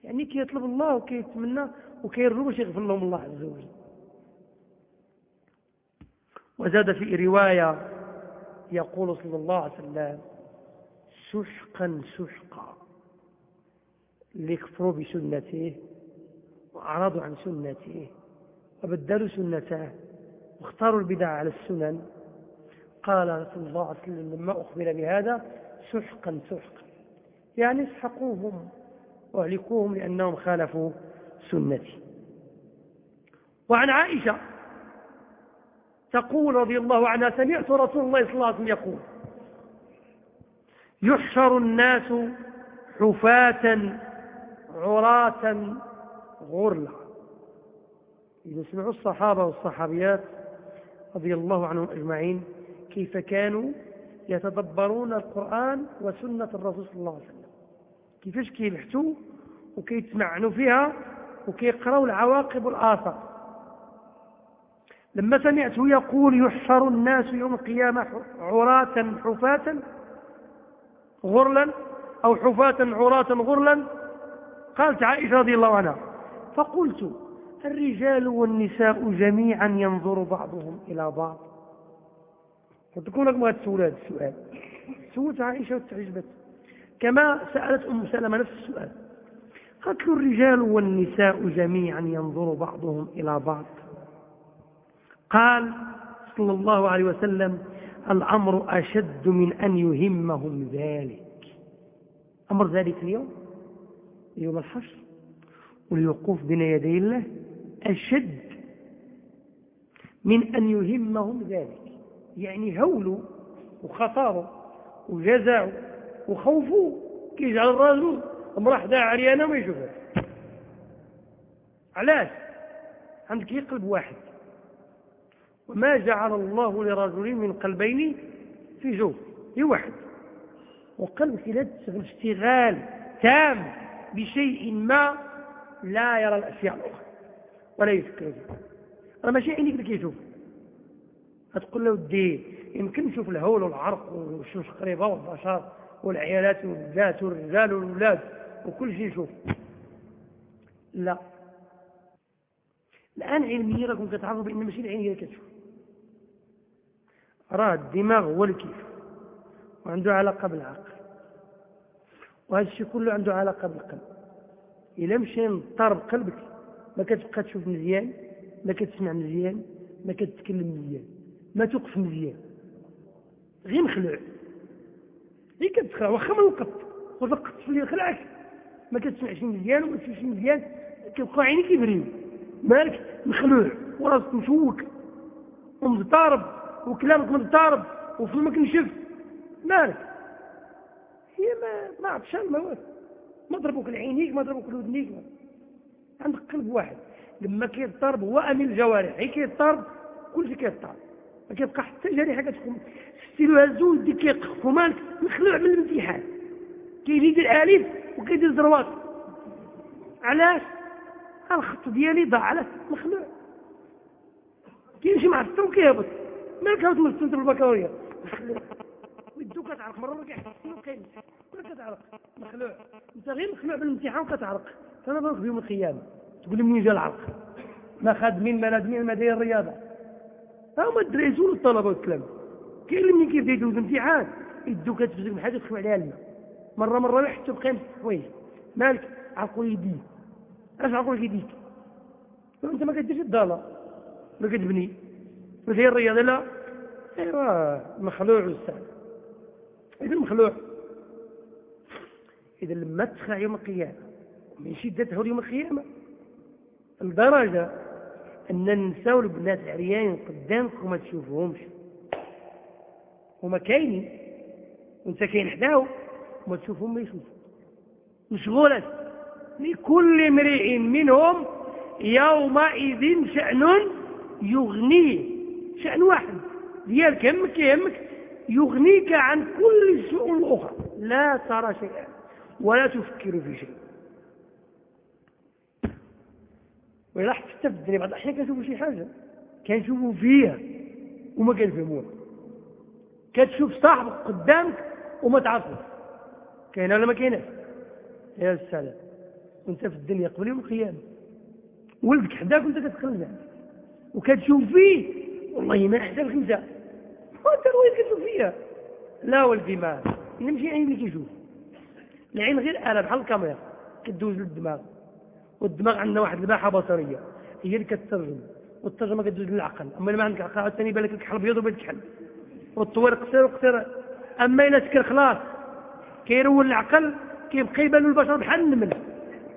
يعني كي يطلب الله وكي يتمنى وكيرجو باش يغفر لهم الله عز وجل. وزاد في رواية يقول صلى الله عليه وسلم سحقا سحقا. ليكفروا بسنته وأعرضوا عن سنته وبدلوا سنته واختاروا البدع على السنن. قال صلى الله عليه وسلم لما أخبر بهذا سحقا سحقا. يعني اسحقوهم واهلكوهم لأنهم خالفوا سنتي. وعن عائشة تقول رضي الله عنها سمعت رسول الله صلى الله عليه وسلم يقول يحشر الناس حفاة عراة غرلا. إذا سمعوا الصحابة والصحابيات رضي الله عنهم أجمعين كيف كانوا يتدبرون القرآن وسنة الرسول صلى الله عليه وسلم. كيفاش كيبحثوا وكيتمعنوا فيها وكيقراوا العواقب والآثار لما سمعته يقول يحشر الناس يوم القيامة عراة حفاة غرلا أو حفاة عراة غرلا قالت عائشة رضي الله عنها فقلت الرجال والنساء جميعا ينظر بعضهم إلى بعض. فتكون لك ما تسول هذا السؤال سولت عائشة وتعجبت. كما سألت أم سلمة نفس السؤال. قالت له الرجال والنساء جميعا ينظر بعضهم إلى بعض. قال صلى الله عليه وسلم الأمر أشد من أن يهمهم ذلك. أمر ذلك اليوم؟ يوم الحشر. والوقوف بين يدي الله أشد من أن يهمهم ذلك. يعني هولوا وخطروا وجزعوا وخوفوا كيجعل الرجل امرأة داع عريانة ما يشوفها علاش؟ عندك قلب واحد. وما جعل الله لرجل من قلبين في جوف هي واحد. وقلبك لا تشتغل اشتغال تام بشيء ما لا يرى الأشياء الأخرى. ولا يفكر فيها راه ماشي عينيك اللي كيشوف تقول له ودي يمكن نشوف الهول والعرق والشمس قريبه والبشر. والعيالات والبنات والرجال والولاد وكل شيء يشوف لا. الآن علميا راكم كتعرفوا بأن ماشي العين هي كتشوف. راه الدماغ هو اللي كيشوف. وعنده علاقة بالعقل. وهذا الشيء كله عنده علاقة بالقلب. إلا مشى نضطر بقلبك. ما كتبقى تشوف مزيان ما كتسمع مزيان ما كتتكلم مزيان ما توقف مزيان. غير مخلوع. غير كتخلع واخا ما وقفت وفقت في الليل خلعك ما كتسمعش مزيان وما تشوفش مزيان كيبقى عينيك يبريو مالك؟ مخلوع. وراسك مشوك. ومضطرب. وكلامك مضطرب. وفمك نشف مالك؟ هي ما ما عطشان ما ما ضربوك لعينيك ما ضربوك لودنيك عندك قلب واحد. لما كيضطرب هو أمين الجوارح. هي كيضطرب كلشي كيضطرب. ما كيبقى حتى جريحه كتكون ستيلو هزو يديك كيقف مالك مخلوع من الامتحان. كيدير الف وكيدير زروات علاش؟ الخط ديالي ضاع. علاش؟ مخلوع. كيمشي مع السر وكيهبط مالك هاوت مستنتر البكالوريا مخلوع. ويدو كتعرق مرة مره كيحس كاين. ولا كتعرق مخلوع. انت غير مخلوع بالامتحان وكتعرق. فما بالك بيوم القيامة. تقول لي منين جا العرق؟ ما خادمين ما لازمين ما داير الرياضة. هما الدراري يسولوا الطلبة والكلام. كاين اللي منين كيبدا يدوز الامتحان يدو كتفزك بحاجه تخوي عليها الماء مرة مرة يحطوا بقيم الحوايج مالك؟ عرقوا يديك. علاش عرقوا يديك؟ أنت ما كديرش الضاله ما كتبني. ما داير الرياضة لا. أيوا مخلوع أستاذ. اذا مخلوع. اذا لما تخلع يوم القيامة من شدته يوم القيامة لدرجة إن نساو البنات العريان قدامك وما تشوفهمش هما كاينين. وانت كاين حداهم وما تشوفهم ما يشوفوا مشغولة. لكل امرئ منهم يومئذ شأن يغنيه. شأن واحد. ديالك يهمك يهمك. يغنيك عن كل الشؤون الأخرى لا ترى شيئا. ولا تفكر في شيء ويلاحظ حتى في الدنيا بعض الأحيان كنشوفوا شي حاجة. كنشوفوا فيها وما كنفهموها. كتشوف صاحبك قدامك وما تعرفوش. كاينة ولا ما كايناش؟ يا السلام وأنت في الدنيا قبل يوم القيامة. ولدك حداك وأنت كتقلب وكتشوف فيه. والله ما احسن الخمسة. وانت الوين كتشوف فيها لا ولدي ما. نمشي عين اللي كيشوف. العين غير آلة بحال الكاميرا. كدوز للدماغ. والدماغ عندنا واحد الباحة بصرية هي اللي كترجم والترجمة كدوز للعقل. أما ما عندك عقل عاوتاني يبان لك الكحل ابيض وبان كحل والطوير قصير وقصير. أما إلا سكر خلاص كيرول العقل كيبقى يبان البشر بحال النمل.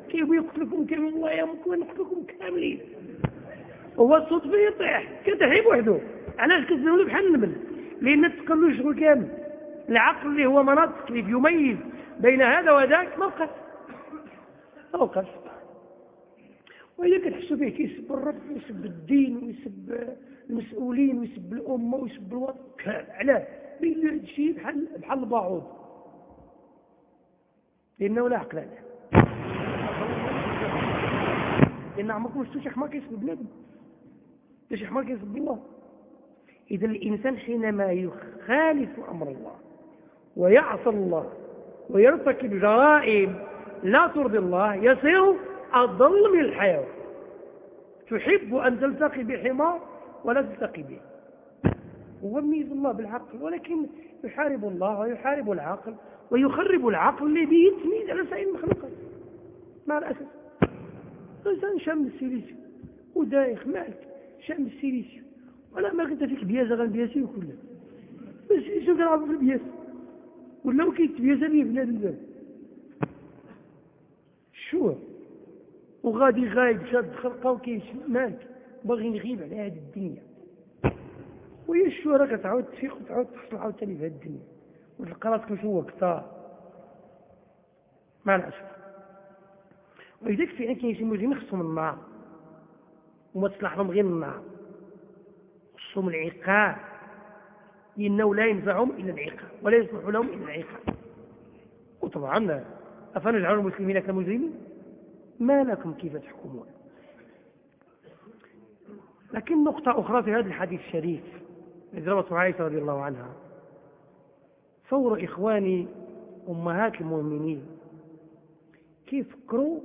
كيبغي يقتلكم كاملين الله يامكم ونقتلكم كاملين. هو الصدفه يطيح كتحي بوحده علاش كتزولوا بحال النمل؟ لأن تقلوا الشغل كامل. العقل اللي هو مناط تكليف يميز بين هذا وذاك ما بقاش. ما بقاش. وإذا كتحسوا به كيسب الرب ويسب الدين ويسب المسؤولين ويسب الأمة ويسب الوطن. علاه. بين هذا الشيء بحال بحال الباعوض لأنه لا عقل له لأن عمركم شفتوا شي حمار كيسب بنادم شي حمار كيسب الله. إذا الإنسان حينما يخالف أمر الله ويعصى الله ويرتكب جرائم لا ترضي الله يصير أضل من الحيوان. تحب أن تلتقي بحمار ولا تلتقي به. هو ميز الله بالعقل ولكن يحارب الله ويحارب العقل ويخرب العقل الذي يتميز على سائر المخلوقات. مع الأسف. الإنسان شام السيليسيو ودايخ مالك شام السيليسيو. ولا ما كنت فيك بيازة غير بياسي كله. بس شو كان عارف البياس. ولا كيت بياسة ليه بنادم ذلك شو؟ وغادي غايب شاد خلقه وكيش مالك. باغي نغيب على هذه الدنيا. وهي الشهرة كتعاود تفيق وتعاود تحصل عاوتاني في هذه الدنيا. وتلقى راسك شو كثار مع الأسف ولذلك عين كاين شي مجرمين خصهم النار. وما تصلح لهم غير النار. خصهم العقاب. لأنه لا ينفعهم إلا العقاب. ولا يصلح لهم إلا العقاب. وطبعا أفنجعل المسلمين كمجرمين؟ ما لكم كيف تحكمون؟ لكن نقطة أخرى في هذا الحديث الشريف الذي روته عائشة رضي الله عنها. صور إخواني أمهات المؤمنين. كيف فكروا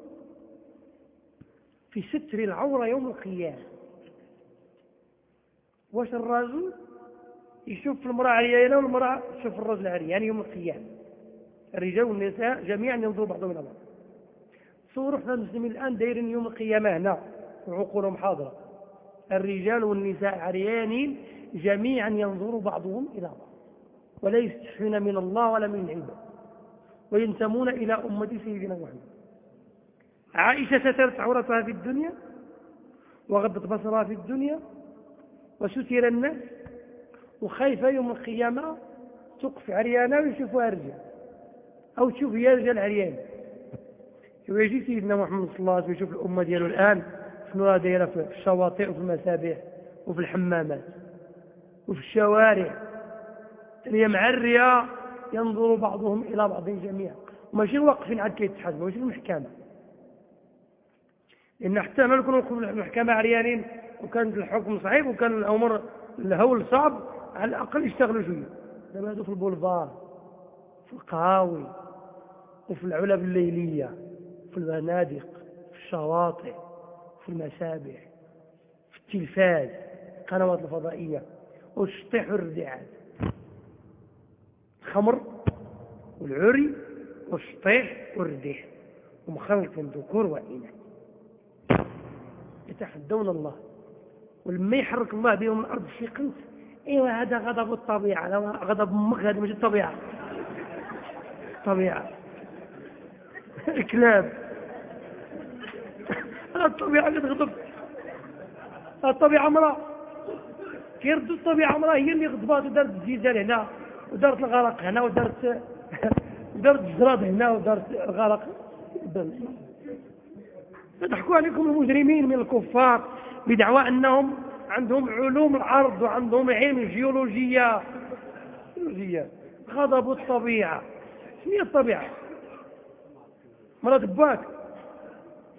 في ستر العورة يوم القيامة؟ واش الرجل يشوف المرأة عريانة والمرأة تشوف الرجل عريان يوم القيامة؟ الرجال والنساء جميعا ينظروا بعضهم إلى بعض. صوروا إحنا المسلمين الآن دايرين يوم القيامة هنا وعقولهم حاضرة. الرجال والنساء عريانين جميعا ينظر بعضهم إلى بعض. ولا يستحيون من الله ولا من العباد وينتمون إلى أمة سيدنا محمد. عائشة سترت عورتها في الدنيا وغضت بصرها في الدنيا وستر الناس وخايفة يوم القيامة تقف عريانة ويشوفها رجال. أو تشوف هي رجال عريان. ويجي سيدنا محمد صلى الله عليه وسلم يشوف الأمة ديالو الآن شنو راه دايرة في الشواطئ وفي المسابح وفي الحمامات وفي الشوارع. هي معرية ينظر بعضهم إلى بعض جميعا. وماشي واقفين عاد كيتحاسبوا ماشي المحكمة. لأن حتى ما نكونوا المحكمة عريانين وكان الحكم صعيب وكان الأمر الهول صعب على الأقل يشتغلوا شوية. دابا هادو في البولفار في القهاوي وفي العلب الليلية. في البنادق في الشواطئ في المسابح في التلفاز القنوات الفضائية. والشطيح والردعات الخمر والعري والشطيح والرديح ومخلط من ذكور وإناث. يتحدون الله. ولما يحرك الله بهم الأرض في قنت إيوا هذا غضب الطبيعة. غضب أمك هذا مش الطبيعة. الطبيعة. الكلاب. الطبيعة كتغضب الطبيعة مرأة كيردوا الطبيعة مرأة هي اللي غضبات ودارت الزلزال هنا ودارت الغرق هنا ودارت ودارت الزراد هنا ودارت الغرق. يضحكوا عليكم المجرمين من الكفار بدعوى أنهم عندهم علوم الأرض وعندهم علم الجيولوجية جيولوجية غضب الطبيعة. شنو هي الطبيعة؟ مرات باك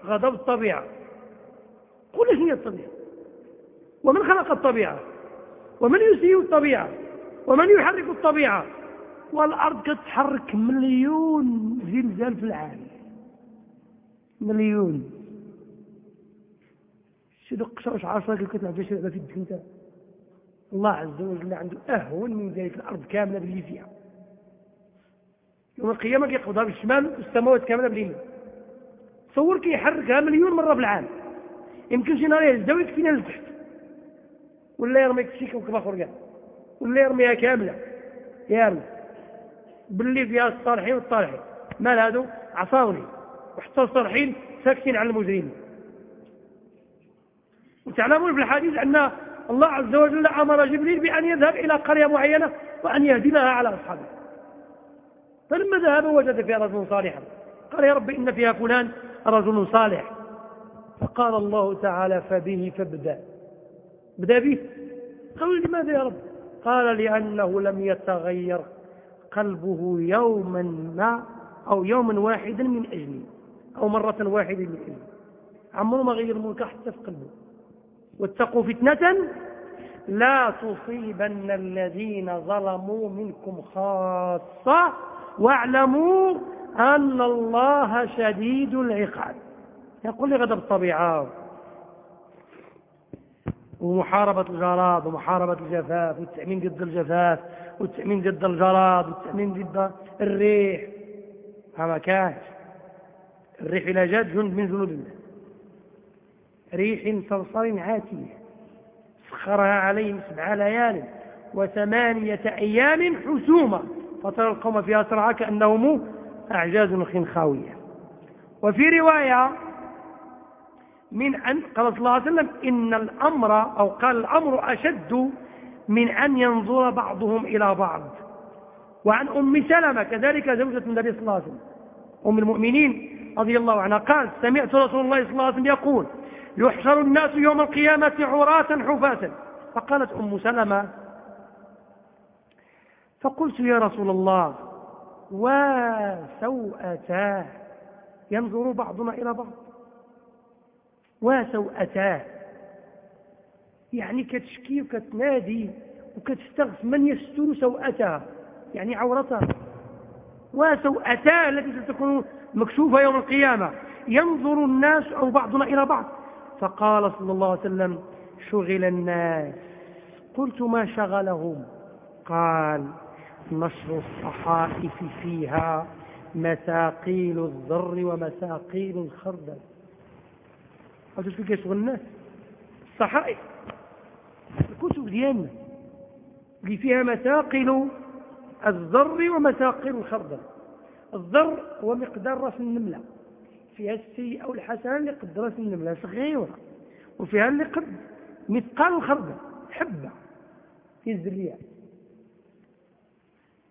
غضب الطبيعة. قل هي الطبيعة. ومن خلق الطبيعة؟ ومن يسيء الطبيعة؟ ومن يحرك الطبيعة؟ والأرض كتحرك مليون زلزال في العالم. مليون. شنو قشرش عشرة اللي كتلعب في لعبة في الدنيا الله عز وجل عنده أهون من ذلك الأرض كاملة باللي فيها. يوم القيامة كيقبضها بالشمال والسماوات كاملة باليمين. تصور كيحركها مليون مرة بالعام يمكن شي نهار يهزها ويكفينا لتحت ولا يرميك شي كوكب آخر كاع. ولا يرميها كاملة. يرمي. باللي فيها الصالحين والطالحين. مال هادو؟ عصاوني. وحتى الصالحين ساكتين على المجرمين. وتعلمون في الحديث أن الله عز وجل أمر جبريل بأن يذهب إلى قرية معينة وأن يهدمها على أصحابه. فلما ذهب وجد فيها رجل صالحا. قال يا رب إن فيها فلان رجل صالح. فقال الله تعالى فبه فابدأ. ابدأ به. قالوا لماذا يا رب؟ قال لأنه لم يتغير قلبه يوما ما أو يوما واحدا من أجلي أو مرة واحدة من أجلي. عمره ما غير الملك حتى في قلبه. واتقوا فتنة لا تصيبن الذين ظلموا منكم خاصة واعلموا أن الله شديد العقاب. يقول لي غضب الطبيعة ومحاربة الجراد ومحاربة الجفاف والتأمين ضد الجفاف والتأمين ضد الجراد والتأمين ضد الريح. ما كانش. الريح إلى جاد جند من جنود الله. ريح صرصر عاتية. سخرها عليهم سبع ليال وثمانية أيام حسوما. فترى القوم فيها سرعى كأنهم أعجاز نخل خاوية وفي رواية من أن قال صلى الله عليه وسلم إن الأمر أو قال الأمر أشد من أن ينظر بعضهم إلى بعض. وعن أم سلمة كذلك زوجة النبي صلى الله عليه وسلم. أم المؤمنين رضي الله عنها قال سمعت رسول الله صلى الله عليه وسلم يقول يحشر الناس يوم القيامة عراة حفاة. فقالت أم سلمة فقلت يا رسول الله وسوءتاه ينظر بعضنا إلى بعض. وسوءتاه يعني كتشكي وكتنادي وكتستغف من يستر سوءتها يعني عورتها وسوءتاه التي ستكون مكشوفة يوم القيامة. ينظر الناس أو بعضنا إلى بعض. فقال صلى الله عليه وسلم شغل الناس. قلت ما شغلهم؟ قال نشر الصحائف فيها مثاقيل الذر ومثاقيل الخردل. هذا شو كيشغل الناس الصحائف. الكتب ديالنا اللي فيها مثاقل الذر ومثاقل الخردل. الذر هو مقدار رأس النملة. فيها السيئة والحسنة اللي قد رأس النملة صغيرة. وفيها اللي قد مثقال الخردة حبة. في الزلية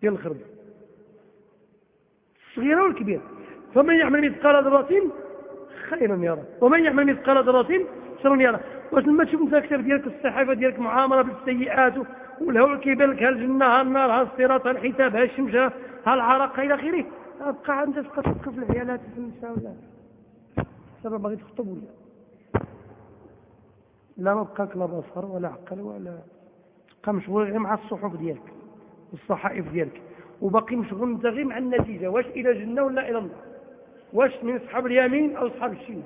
ديال الخردة الصغيرة والكبيرة فمن يعمل مثقال ذرة خيرا يرى. ومن يعمل مثقال ذرة شرا يرى. واش لما تشوف أنت الكتاب ديالك الصحافة ديالك معاملة بالسيئات والهول كيبان لك ها الجنة ها النار ها الصراط ها الحساب ها الشمس ها العرق إلى آخره. تبقى انت تبقى في العيالات في النساء ولا سبب باغي تخطب ولا؟ لا ما بقاك لا بصر ولا عقل ولا تبقى مشغول غير مع الصحف ديالك. والصحائف ديالك. وباقي مشغول انت غير مع النتيجة. واش إلى جنة ولا إلى النار؟ واش من أصحاب اليمين أو أصحاب الشمال؟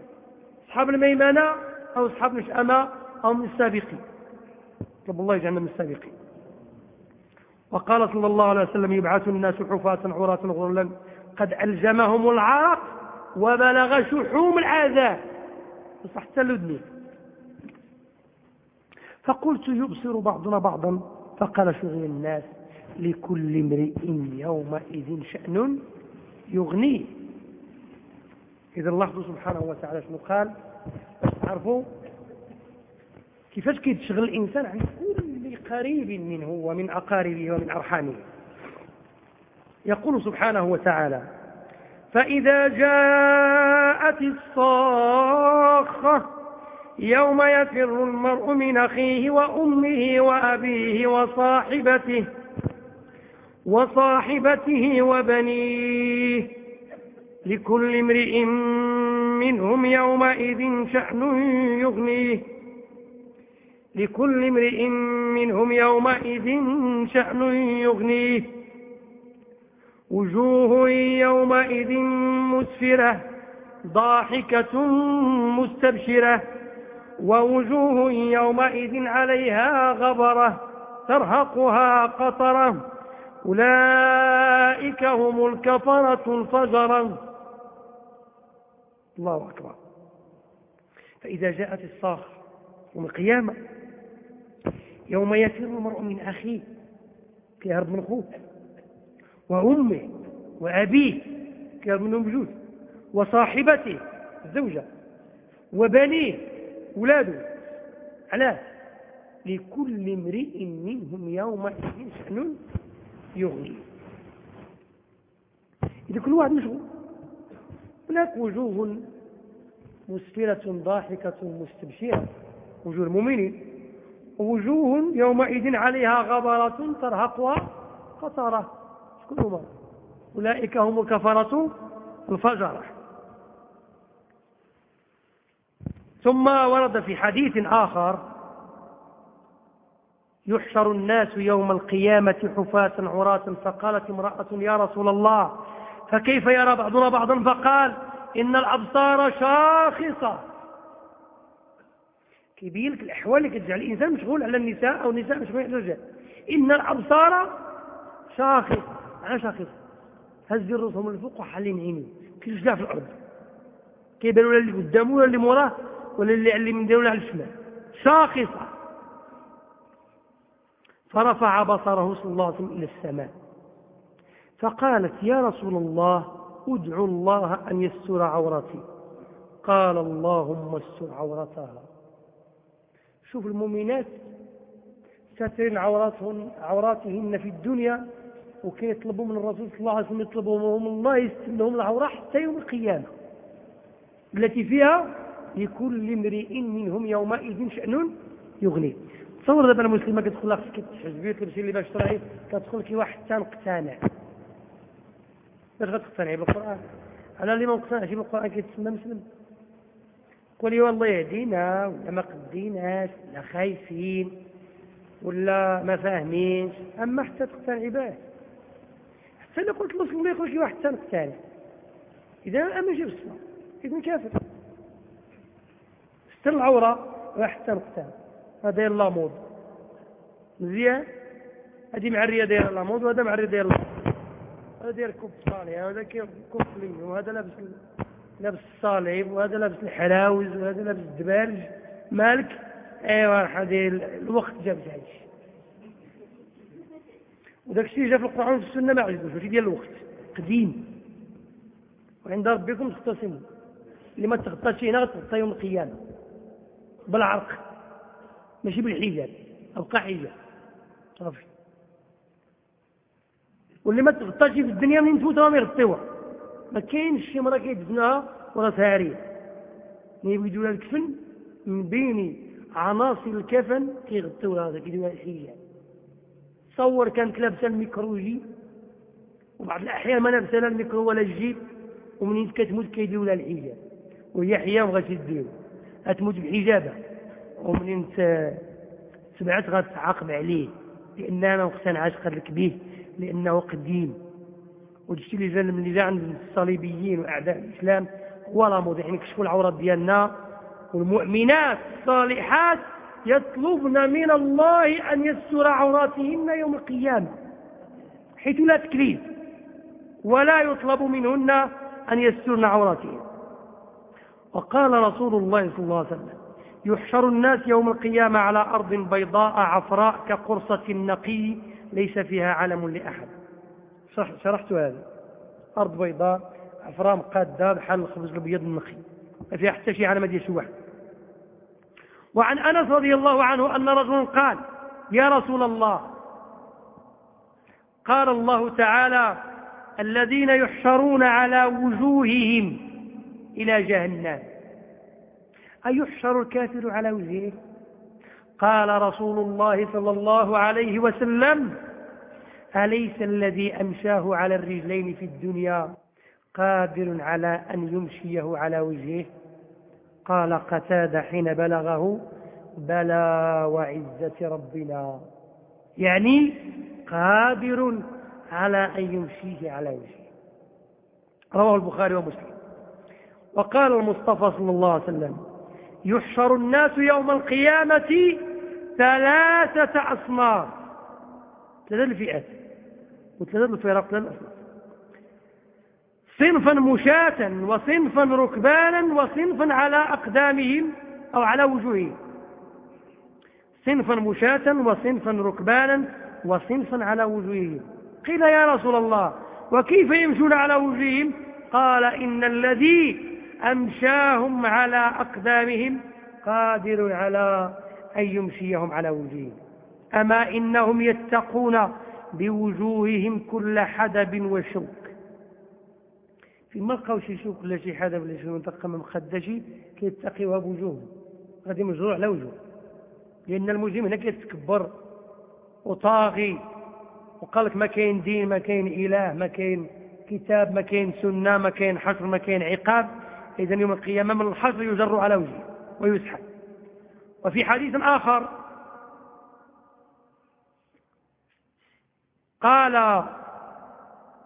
أصحاب الميمنة أو أصحاب المشأمه أو من السابقين؟ طلب الله يجعلنا من السابقين. وقال صلى الله عليه وسلم يبعث الناس حفاة عراة غرلا قد ألجمهم العرق وبلغ شحوم العذاب. حتى الأذنين فقلت يبصر بعضنا بعضا فقال شغل الناس. لكل امرئ يومئذ شأن يغنيه إذا الله سبحانه وتعالى شنو قال؟ باش تعرفوا كيفاش كيتشغل الإنسان عن كل قريب منه ومن أقاربه ومن أرحامه. يقول سبحانه وتعالى فإذا جاءت الصاخة يوم يفر المرء من أخيه وأمه وأبيه وصاحبته وصاحبته وبنيه لكل امرئ منهم يومئذ شأن يغنيه. لكل امرئ منهم يومئذ شأن يغنيه. وجوه يومئذ مسفرة ضاحكة مستبشرة. ووجوه يومئذ عليها غبرة ترهقها قطرة. أولئك هم الكفرة الفجرة. الله أكبر. فإذا جاءت الصاخ يوم القيامة يوم يفر المرء من أخيه كيهرب من أخوه وأمه وأبيه كيهرب منهم بجوز وصاحبته الزوجة وبنيه ولاده علاه لكل امرئ منهم يومئذ شأن يغني إذا كل واحد مشغول هناك وجوه مسفرة ضاحكة مستبشرة وجوه المؤمنين ووجوه يومئذ عليها غبرة ترهقها قطرة. كلهم أولئك هم الكفرة الفجرة. ثم ورد في حديث آخر يحشر الناس يوم القيامة حفاة عراة فقالت امرأة يا رسول الله فكيف يرى بعضنا بعضا؟ فقال إن الأبصار شاخصة. كيبين لك الأحوال اللي كتجعل الإنسان مشغول على النساء أو النساء مشغول على الرجال. إن الأبصار شاخصة. على شاخصة. هز رؤوسهم الفوق وحالين عينيه كيف في الأرض؟ كيبان ولا اللي قدامه ولا اللي موراه ولا اللي على ولا على الشمال. شاخصة. فرفع بصره صلى الله عليه وسلم إلى السماء. فقالت يا رسول الله ادعو الله أن يستر عورتي. قال اللهم استر عورتها. شوف المؤمنات سترين عوراتهن عوراتهن في الدنيا وكي يطلبوا من الرسول صلى الله عليه وسلم يطلبوا من الله يستر لهم العورة حتى يوم القيامة. التي فيها لكل امرئ منهم يومئذ شأن يغنيه. تصور دابا المسلمة كتدخل لها خصك تحجبي تلبسي اللي باش تراعي كتدخل كي واحد حتى نقتنع باش غتقتنعي بالقرآن. أنا اللي ما مقتنعش بالقرآن كيتسمى مسلم. قولي والله يهدينا ولا ما قديناش ولا خايفين ولا ما فاهمينش أما حتى تقتنعي به. حتى أنا قلت له صلي شي واحد حتى نقتنع إذا أما جيب الصلاه اذا كافر. ستر العورة حتى نقتنع هذا داير لامود مزيان هذه معريه داير لامود وهذا معريه داير لامود هذا داير كوب صالح وهذا كوب لي وهذا لابس لابس الصالب وهذا لابس الحلاوز وهذا لابس الدبارج مالك؟ ايوا هذه الوقت جاب هادشي وداك الشيء جا في القرآن وفي السنة ما عجبوش ماشي ديال الوقت قديم. وعند ربكم تختصموا. اللي ما تغطاش هنا غتغطى يوم القيامة. بالعرق. ماشي بالحجاب أبقى حجاب صافي واللي ما تغطاش في الدنيا من تفوت راهم يغطيوها. ما كاينش شي مرة كيدفنوها وراسها عارية يديروا لها الكفن من بين عناصر الكفن كيغطيو لها كيديروا لها الحجاب تصور كانت لابسة ال micro-jupe وبعض الأحيان ما لابسة لا الميكرو ولا ال jupe ومنين كتموت كيديروا لها الحجاب وهي حيه وغادي تديرو غتموت بحجابها. ومنين سمعت غتعاقب عليه لانها ما مقتنعاش قالك به لأنه قديم. ودشتي اللي جا من اللي عند الصليبيين وأعداء الإسلام هو la mode يعني كشفوا العورات ديالنا والمؤمنات الصالحات يطلبن من الله أن يستر عوراتهن يوم القيامة. حيث لا تكليف ولا يطلب منهن أن يسترن عوراتهن. وقال رسول الله صلى الله عليه وسلم يحشر الناس يوم القيامة على أرض بيضاء عفراء كقرصة النقي ليس فيها علم لأحد. شرحت هذا. أرض بيضاء عفراء مقادة بحال الخبز الأبيض النقي. ما فيها حتى شي علامة ديال شي واحد. وعن أنس رضي الله عنه أن رجلا قال يا رسول الله قال الله تعالى الذين يحشرون على وجوههم إلى جهنم. أيحشر الكافر على وجهه؟ قال رسول الله صلى الله عليه وسلم أليس الذي أمشاه على الرجلين في الدنيا قادر على أن يمشيه على وجهه؟ قال قتاد حين بلغه بلى وعزة ربنا. يعني قادر على أن يمشيه على وجهه. رواه البخاري ومسلم. وقال المصطفى صلى الله عليه وسلم يحشر الناس يوم القيامة ثلاثة أصناف. ثلاثة الفئات وثلاثة الفرق ثلاثة الأصناف. صنفا مشاة وصنفا ركبانا وصنفا على أقدامهم أو على وجوههم. صنفا مشاة وصنفا ركبانا وصنفا على وجوههم. قيل يا رسول الله وكيف يمشون على وجوههم؟ قال إن الذي أمشاهم على أقدامهم قادر على أن يمشيهم على وجوههم أما إنهم يتقون بوجوههم كل حدب وشوك فيما لقاو شي شوك ولا شي حدب ولا شي منطقة مخدشي كيتقيوها بوجوههم غادي مجروع على وجوه لأن المجرم هنا كيتكبر وطاغي. وقال لك ما كاين دين ما كاين إله ما كاين كتاب ما كاين سنة ما كاين حشر ما كاين عقاب. إذا يوم القيامة من الحشر يجر على وجهه ويسحب. وفي حديث آخر قال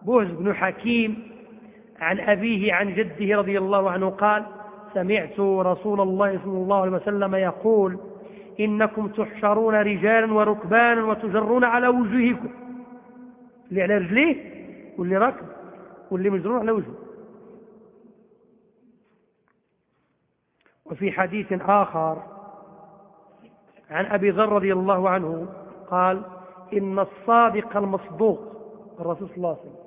بوز بن حكيم عن أبيه عن جده رضي الله عنه قال سمعت رسول الله صلى الله عليه وسلم يقول إنكم تحشرون رجالا وركبانا وتجرون على وجوهكم اللي على رجليه واللي راكب واللي مجرور على وجهه. وفي حديث آخر عن أبي ذر رضي الله عنه قال إن الصادق المصدوق الرسول صلى الله عليه وسلم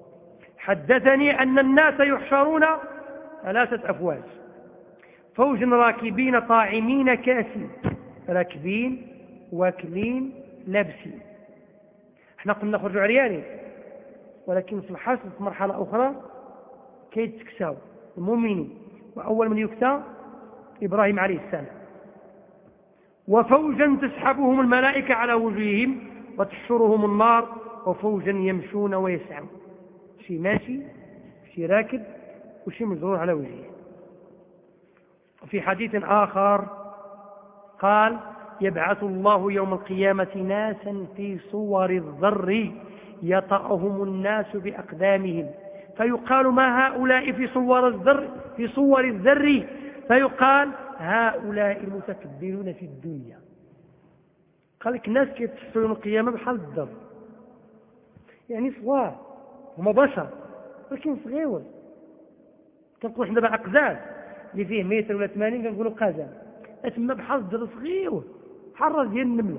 حدثني أن الناس يحشرون ثلاثة أفواج. فوج راكبين طاعمين كاسين. راكبين واكلين لابسين. إحنا قلنا نخرجوا عريانين. ولكن في الحصر في مرحلة أخرى كيتكساو المؤمنين. وأول من يكسى إبراهيم عليه السلام. وفوجا تسحبهم الملائكة على وجوههم وتحشرهم النار وفوجا يمشون ويسعون. شي ماشي شي راكب وشي مجرور على وجهه. وفي حديث آخر قال يبعث الله يوم القيامة ناسا في صور الذر يطأهم الناس بأقدامهم. فيقال ما هؤلاء في صور الذر في صور الذر فيقال هؤلاء المتكبرون في الدنيا. قال لك الناس كيتحسوا يوم القيامة بحال الدر يعني صغار هما بشر ولكن صغيور. كنقول حنا دابا اللي فيه متر ولا 80 كنقولوا قزاز تما بحال الدر صغيور بحال الراس ديال النملة.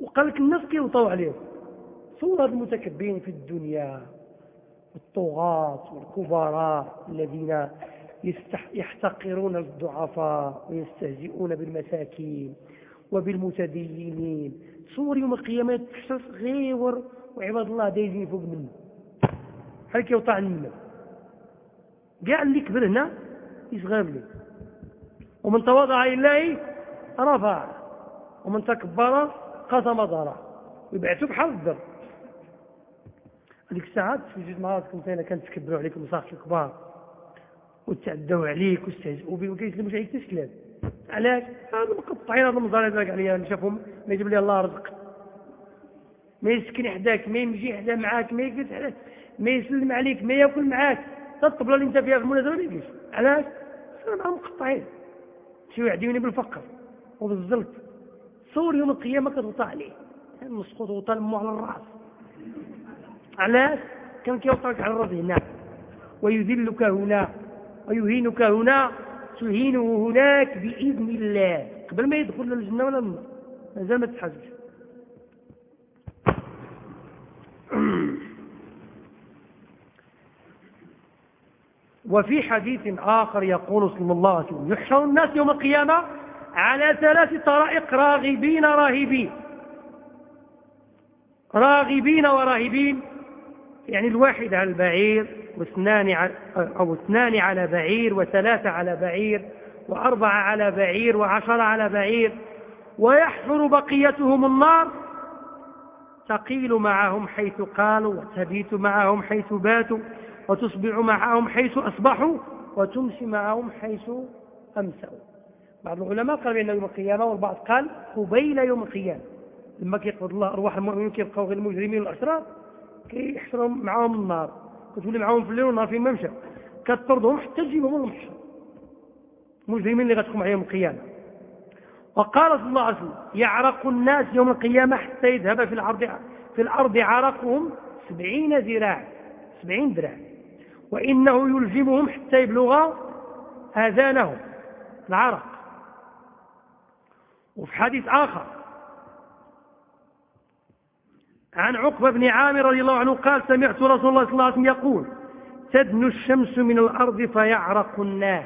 وقال لك الناس كيوطوا عليهم. صور المتكبرين في الدنيا الطغاة والكبراء الذين يحتقرون الضعفاء ويستهزئون بالمساكين وبالمتدينين. تصور يوم القيامة تحس غيور وعباد الله دايزين فوق منه. هل كيوطع النمل كاع اللي كبر هنا يصغر لي. ومن تواضع لله رفع. ومن تكبر قسم ضرع. ويبعثوا بحال الضر هذيك الساعات في جوج مرات كنت أنا كنتكبروا عليكم مصاحف الكبار. وتعدوا عليك واستهزئوا بك وكيسلموا عليك حتى كلاب علاش؟ هذا مقطعين هذا المزار هذاك عليا شافهم. ما يجيب لي الله رزق. ما يسكن حداك ما يمشي حدا معاك ما يجلس حداك ما يسلم عليك ما يأكل معاك. الطبلة اللي أنت فيها في المناسبه ما يجيش. علاش؟ أنا مقطعين. شي واحد يوني بالفقر. وبالزلط. صور يوم القيامة كتوطى عليه. مسقط وطا على الراس. علاش؟ كان كيوطاك على الراس هنا. ويذلك هنا. ويهينك هنا تهينه هناك بإذن الله. قبل ما يدخل للجنة ولا النار مازال ما تحاسبش وفي حديث آخر يقول صلى الله عليه وسلم يحشر الناس يوم القيامة على ثلاث طرائق راغبين راهبين. راغبين وراهبين. يعني الواحد على البعير واثنان أو اثنان على بعير وثلاثة على بعير وأربعة على بعير وعشرة على بعير ويحفر بقيتهم النار. تقيل معهم حيث قالوا وتبيت معهم حيث باتوا وتصبح معهم حيث أصبحوا وتمسي معهم حيث أمسوا. بعض العلماء قال بأن يوم القيامة والبعض قال قبيل يوم القيامة. لما كيقبض الله أرواح المؤمنين كيبقوا غير المجرمين والأشرار كيحشرهم معهم النار. كتولي معهم في الليل والنهار فين ما مشى. كتطردهم حتى تجيبهم المحشر مجرمين اللي غتكون عليهم القيامة. وقال صلى الله عليه وسلم يعرق الناس يوم القيامة حتى يذهب في الأرض في الأرض عرقهم سبعين ذراع سبعين ذراع. وإنه يلزمهم حتى يبلغ آذانهم. العرق. وفي حديث آخر عن عقبة بن عامر رضي الله عنه قال سمعت رسول الله صلى الله عليه وسلم يقول تدنو الشمس من الأرض فيعرق الناس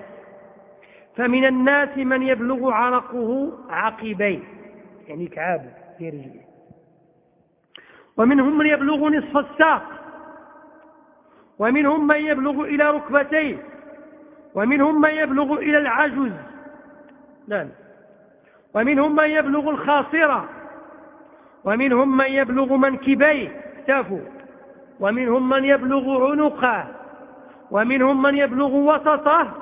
فمن الناس من يبلغ عرقه عقبيه. يعني كعابه في رجله ومنهم من يبلغ نصف الساق ومنهم من يبلغ إلى ركبتيه ومنهم من يبلغ إلى العجز لا ومنهم من يبلغ الخاصرة. ومنهم من يبلغ منكبيه اكتافه ومنهم من يبلغ عنقه. ومنهم من يبلغ وسطه.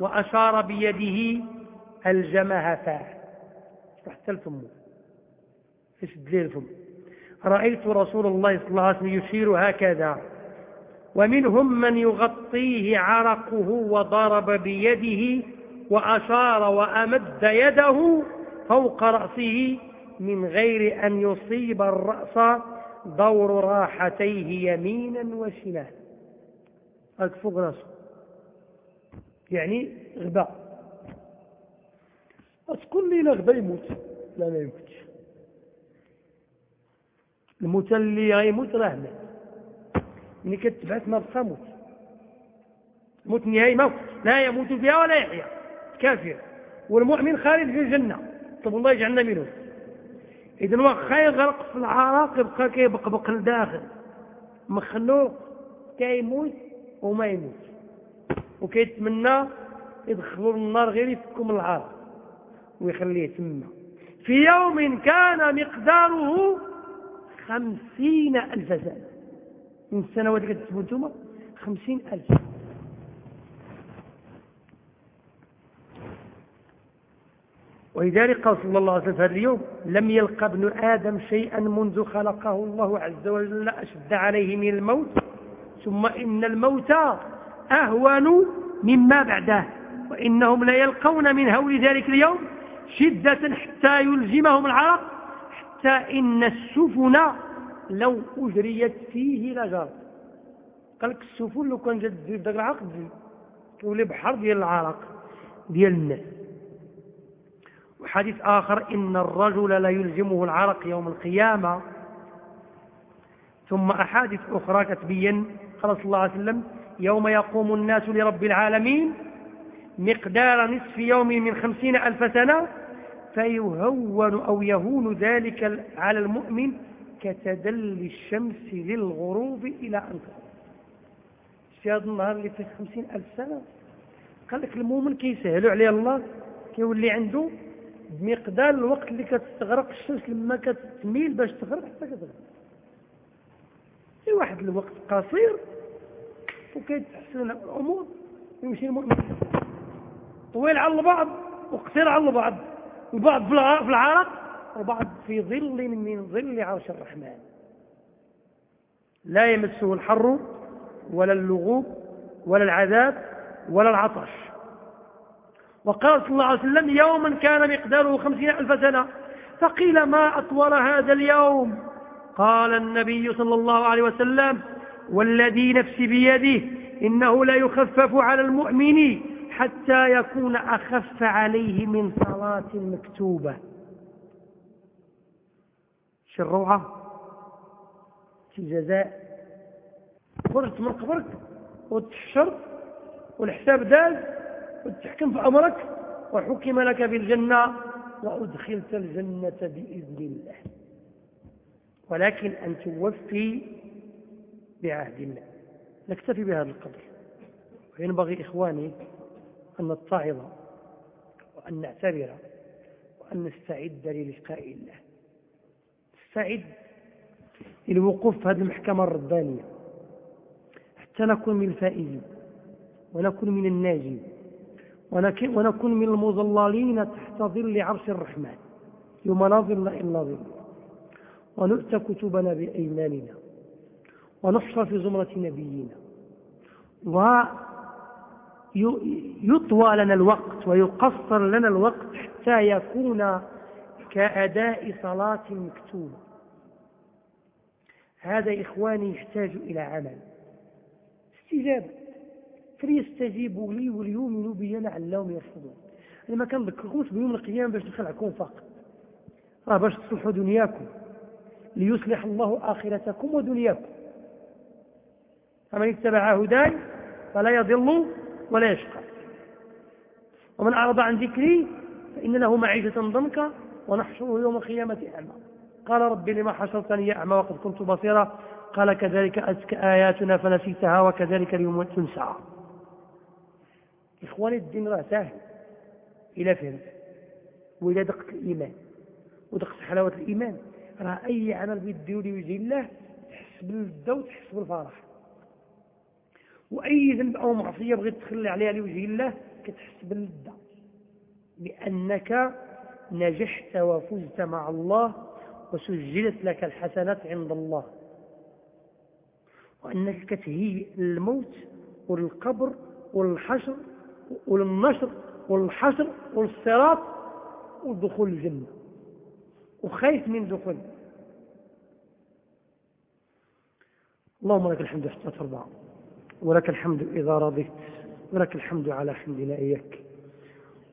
وأشار بيده الجمهفة حتى الفم إيش لي الفم رأيت رسول الله صلى الله عليه وسلم يشير هكذا. ومنهم من يغطيه عرقه وضرب بيده وأشار وأمد يده فوق رأسه من غير أن يصيب الرأس دور راحتيه يمينا وشمالا. هاك فوق راسه يعني غباء. تقول لي لا غبا يموت. لا ما يموتش. الموت اللي غيموت راه مات. ملي كتبعث ما بقى موت. الموت النهائي ما لا يموت فيها ولا يحيا. كافر والمؤمن خالد في الجنة. طب الله يجعلنا منهم. اذا واخا يغرق في العراق يبقى كيبقبق لداخل مخلوق كيموت وما يموت. وكيتمنى يدخلوا النار غير يفكوا العراق ويخليه تما في يوم كان مقداره خمسين ألف سنة. من السنوات اللي كتسبوا أنتم خمسين ألف ولذلك قال صلى الله عليه وسلم في هذا اليوم لم يلقى ابن آدم شيئا منذ خلقه الله عز وجل أشد عليه من الموت. ثم إن الموت أهون مما بعده وإنهم ليلقون من هول ذلك اليوم شدة حتى يلزمهم العرق حتى إن السفن لو أجريت فيه لجر قال لك السفن لو كان تزيد ذاك العرق تولي بحر ديال العرق ديال الناس. وحديث آخر إن الرجل لا يلزمه العرق يوم القيامة. ثم أحاديث أخرى كتبين قال صلى الله عليه وسلم يوم يقوم الناس لرب العالمين مقدار نصف يوم من خمسين ألف سنة فيهون أو يهون ذلك على المؤمن كتدل الشمس للغروب إلى أن شتي هذا النهار اللي فيه خمسين ألف سنة. قال لك المؤمن كيسهلوا عليه الله كيولي عنده بمقدار الوقت اللي كتستغرق الشمس لما كتميل باش تغرب حتى كتغرب في واحد الوقت قصير وكيتحسن الأمور يمشي المؤمن طويل على البعض وقصير على البعض. البعض في العرق وبعض في ظل من ظل عرش الرحمن. لا يمسه الحر ولا اللغوب ولا العذاب ولا العطش. وقال صلى الله عليه وسلم يوما كان مقداره خمسين ألف سنة. فقيل ما أطول هذا اليوم؟ قال النبي صلى الله عليه وسلم والذي نفسي بيده إنه لا يخفف على المؤمن حتى يكون أخف عليه من صلاة مكتوبة. شي الروعة شي جزاء؟ خرجت من قبرك وتحشرت والحساب داز؟ وتحكم في أمرك وحكم لك بالجنة وأدخلت الجنة بإذن الله. ولكن أن توفي بعهد الله. نكتفي بهذا القدر. وينبغي إخواني أن نتعظ وأن نعتبر وأن نستعد للقاء الله. نستعد للوقوف في هذه المحكمة الربانية. حتى نكون من الفائزين ونكون من الناجين. ونكون من المظللين تحت ظل عرش الرحمن. يوم لا ظل إلا ظل. ونؤتى كتبنا بأيماننا. ونحشر في زمرة نبينا. ويطوى لنا الوقت ويقصر لنا الوقت حتى يكون كأداء صلاة مكتوبة. هذا إخواني يحتاج إلى عمل. استجابة. فليستجيبوا لي وليؤمنوا بي لعلهم يرشدون أنا ما كنذكركمش بيوم القيامة باش نخلعكم فقط. راه باش تصلحوا دنياكم. ليصلح الله آخرتكم ودنياكم. فمن اتبع هداي فلا يضل ولا يشقى. ومن أعرض عن ذكري فان له معيشة ضنكا ونحشره يوم القيامة أعمى. قال رب لما حشرتني أعمى وقد كنت بصيرا؟ قال كذلك أتك آياتنا فنسيتها وكذلك اليوم تنسى. إخواني الدين راه سهل إلى فهمت وإلى دقت الإيمان ودقت حلاوة الإيمان. راه أي عمل بيديو لي وجه الله تحس باللذة وتحس بالفرح. وأي ذنب أو معصية بغيت تخلي عليها لوجه الله كتحس باللذة لأنك نجحت وفزت مع الله وسجلت لك الحسنات عند الله. وأنك كتهيئ للموت وللقبر والحشر وللنشر والحشر والصراط ودخول الجنة. وخايف من دخول. اللهم لك الحمد حتى ترضى ولك الحمد إذا رضيت ولك الحمد على حمدنا إياك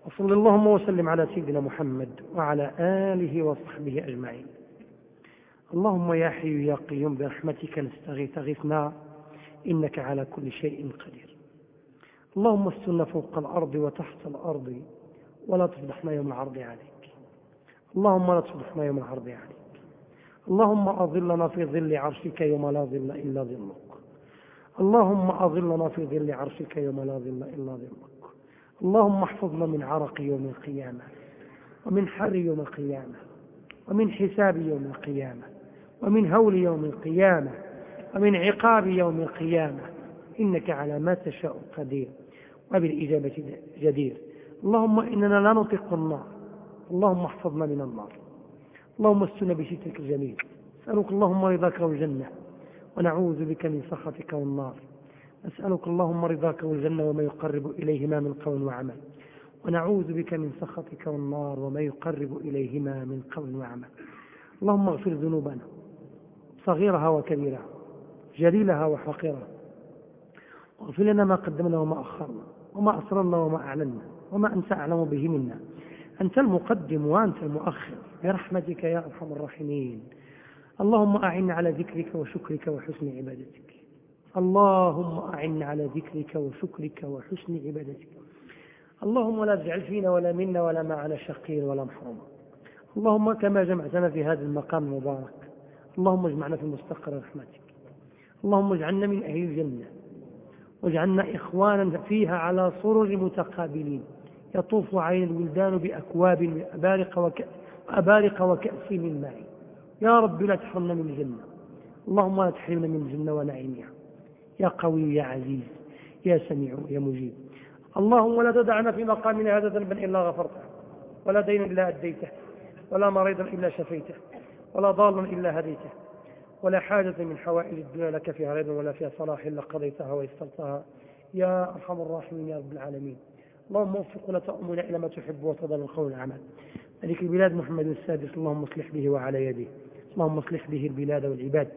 وصل اللهم وسلم على سيدنا محمد وعلى آله وصحبه أجمعين. اللهم يا حي يا قيوم برحمتك نستغيث غثنا إنك على كل شيء قدير. اللهم استرنا فوق الأرض وتحت الأرض ولا تفضحنا يوم العرض عليك. اللهم لا تفضحنا يوم العرض عليك. اللهم أظلنا في ظل عرشك يوم لا ظل إلا ظلك. اللهم أظلنا في ظل عرشك يوم لا ظل إلا ظلك. اللهم احفظنا من عرق يوم القيامة ومن حر يوم القيامة ومن حساب يوم القيامة ومن هول يوم القيامة ومن عقاب يوم القيامة. إنك على ما تشاء قدير. وبالإجابة جدير. اللهم إننا لا نطيق النار. اللهم احفظنا من النار. اللهم استنا بشتك الجميل. نسألك اللهم رضاك والجنة ونعوذ بك من سخطك والنار. نسألك اللهم رضاك والجنة وما يقرب إليهما من قول وعمل. ونعوذ بك من سخطك والنار وما يقرب إليهما من قول وعمل. اللهم اغفر ذنوبنا صغيرها وكبيرها جليلها وحقيرها. واغفر لنا ما قدمنا وما أخرنا. وما أسررنا وما أعلنا وما أنت أعلم به منا. أنت المقدم وأنت المؤخر. برحمتك يا أرحم الراحمين. اللهم أعنا على ذكرك وشكرك وحسن عبادتك. اللهم أعنا على ذكرك وشكرك وحسن عبادتك. اللهم لا تجعل فينا ولا منا ولا معنا شقير ولا محروم. اللهم كما جمعتنا في هذا المقام المبارك. اللهم اجمعنا في مستقر رحمتك. اللهم اجعلنا من أهل الجنة. واجعلنا إخوانا فيها على سرر متقابلين. يطوف علينا الولدان بأكواب وأبارق, وك... وأبارق وكأس من ماء. يا رب لا تحرمنا من الجنة اللهم لا تحرمنا من الجنة ونعيمها. يا قوي يا عزيز يا سميع يا مجيب. اللهم لا تدعنا في مقامنا هذا ذنبا إلا غفرته. ولا دينا إلا أديته. ولا مريضا إلا شفيته. ولا ضالا إلا هديته. ولا حاجة من حوائج الدنيا لك فيها رضا ولا فيها صلاح إلا قضيتها ويسرتها. يا أرحم الراحمين يا رب العالمين. اللهم وفقنا تأمنا إلى ما تحب وترضى القول والعمل ملك البلاد محمد السادس اللهم اصلح به وعلى يده. اللهم اصلح به البلاد والعباد.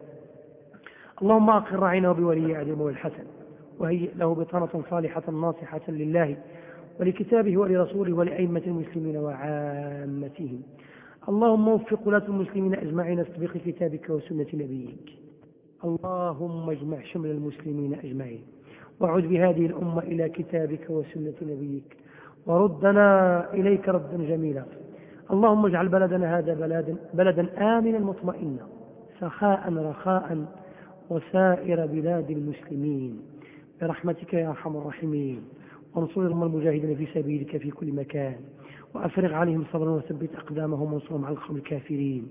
اللهم أقر راعنا بولي عدم والحسن وهيئ له بطانة صالحة ناصحة لله ولكتابه ولرسوله ولأئمة المسلمين وعامتهم. اللهم وفق ولاة المسلمين أجمعين استبق كتابك وسنة نبيك. اللهم اجمع شمل المسلمين أجمعين. وعد بهذه الأمة إلى كتابك وسنة نبيك. وردنا إليك ردا جميلا. اللهم اجعل بلدنا هذا بلدا, بلدا آمنا مطمئنا. سخاء رخاء وسائر بلاد المسلمين. برحمتك يا أرحم الراحمين. وانصر المجاهدين في سبيلك في كل مكان. وأفرغ عليهم صبرا وثبت أقدامهم وانصرهم على القوم الكافرين.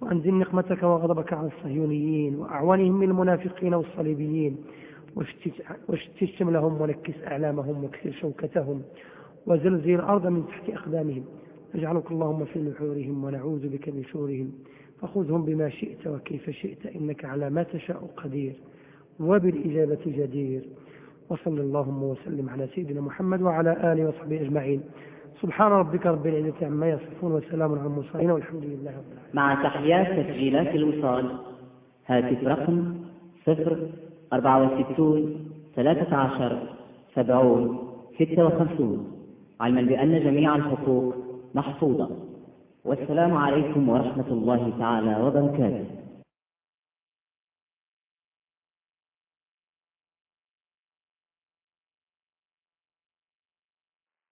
وأنزل نقمتك وغضبك على الصهيونيين وأعوانهم من المنافقين والصليبيين. واشتت شملهم ونكس أعلامهم واكسر شوكتهم. وزلزل الأرض من تحت أقدامهم. نجعلك اللهم في نحورهم ونعوذ بك من شورهم. فخذهم بما شئت وكيف شئت إنك على ما تشاء قدير. وبالإجابة جدير. وصل اللهم وسلم على سيدنا محمد وعلى آله وصحبه أجمعين. سبحان ربك رب العزة عما يصفون وسلام على المرسلين والحمد لله رب العالمين. مع تحيات تسجيلات الوصال. هاتف رقم صفر أربعة وستون ثلاثة عشر سبعون ستة وخمسون. علما بأن جميع الحقوق محفوظة. والسلام عليكم ورحمة الله تعالى وبركاته.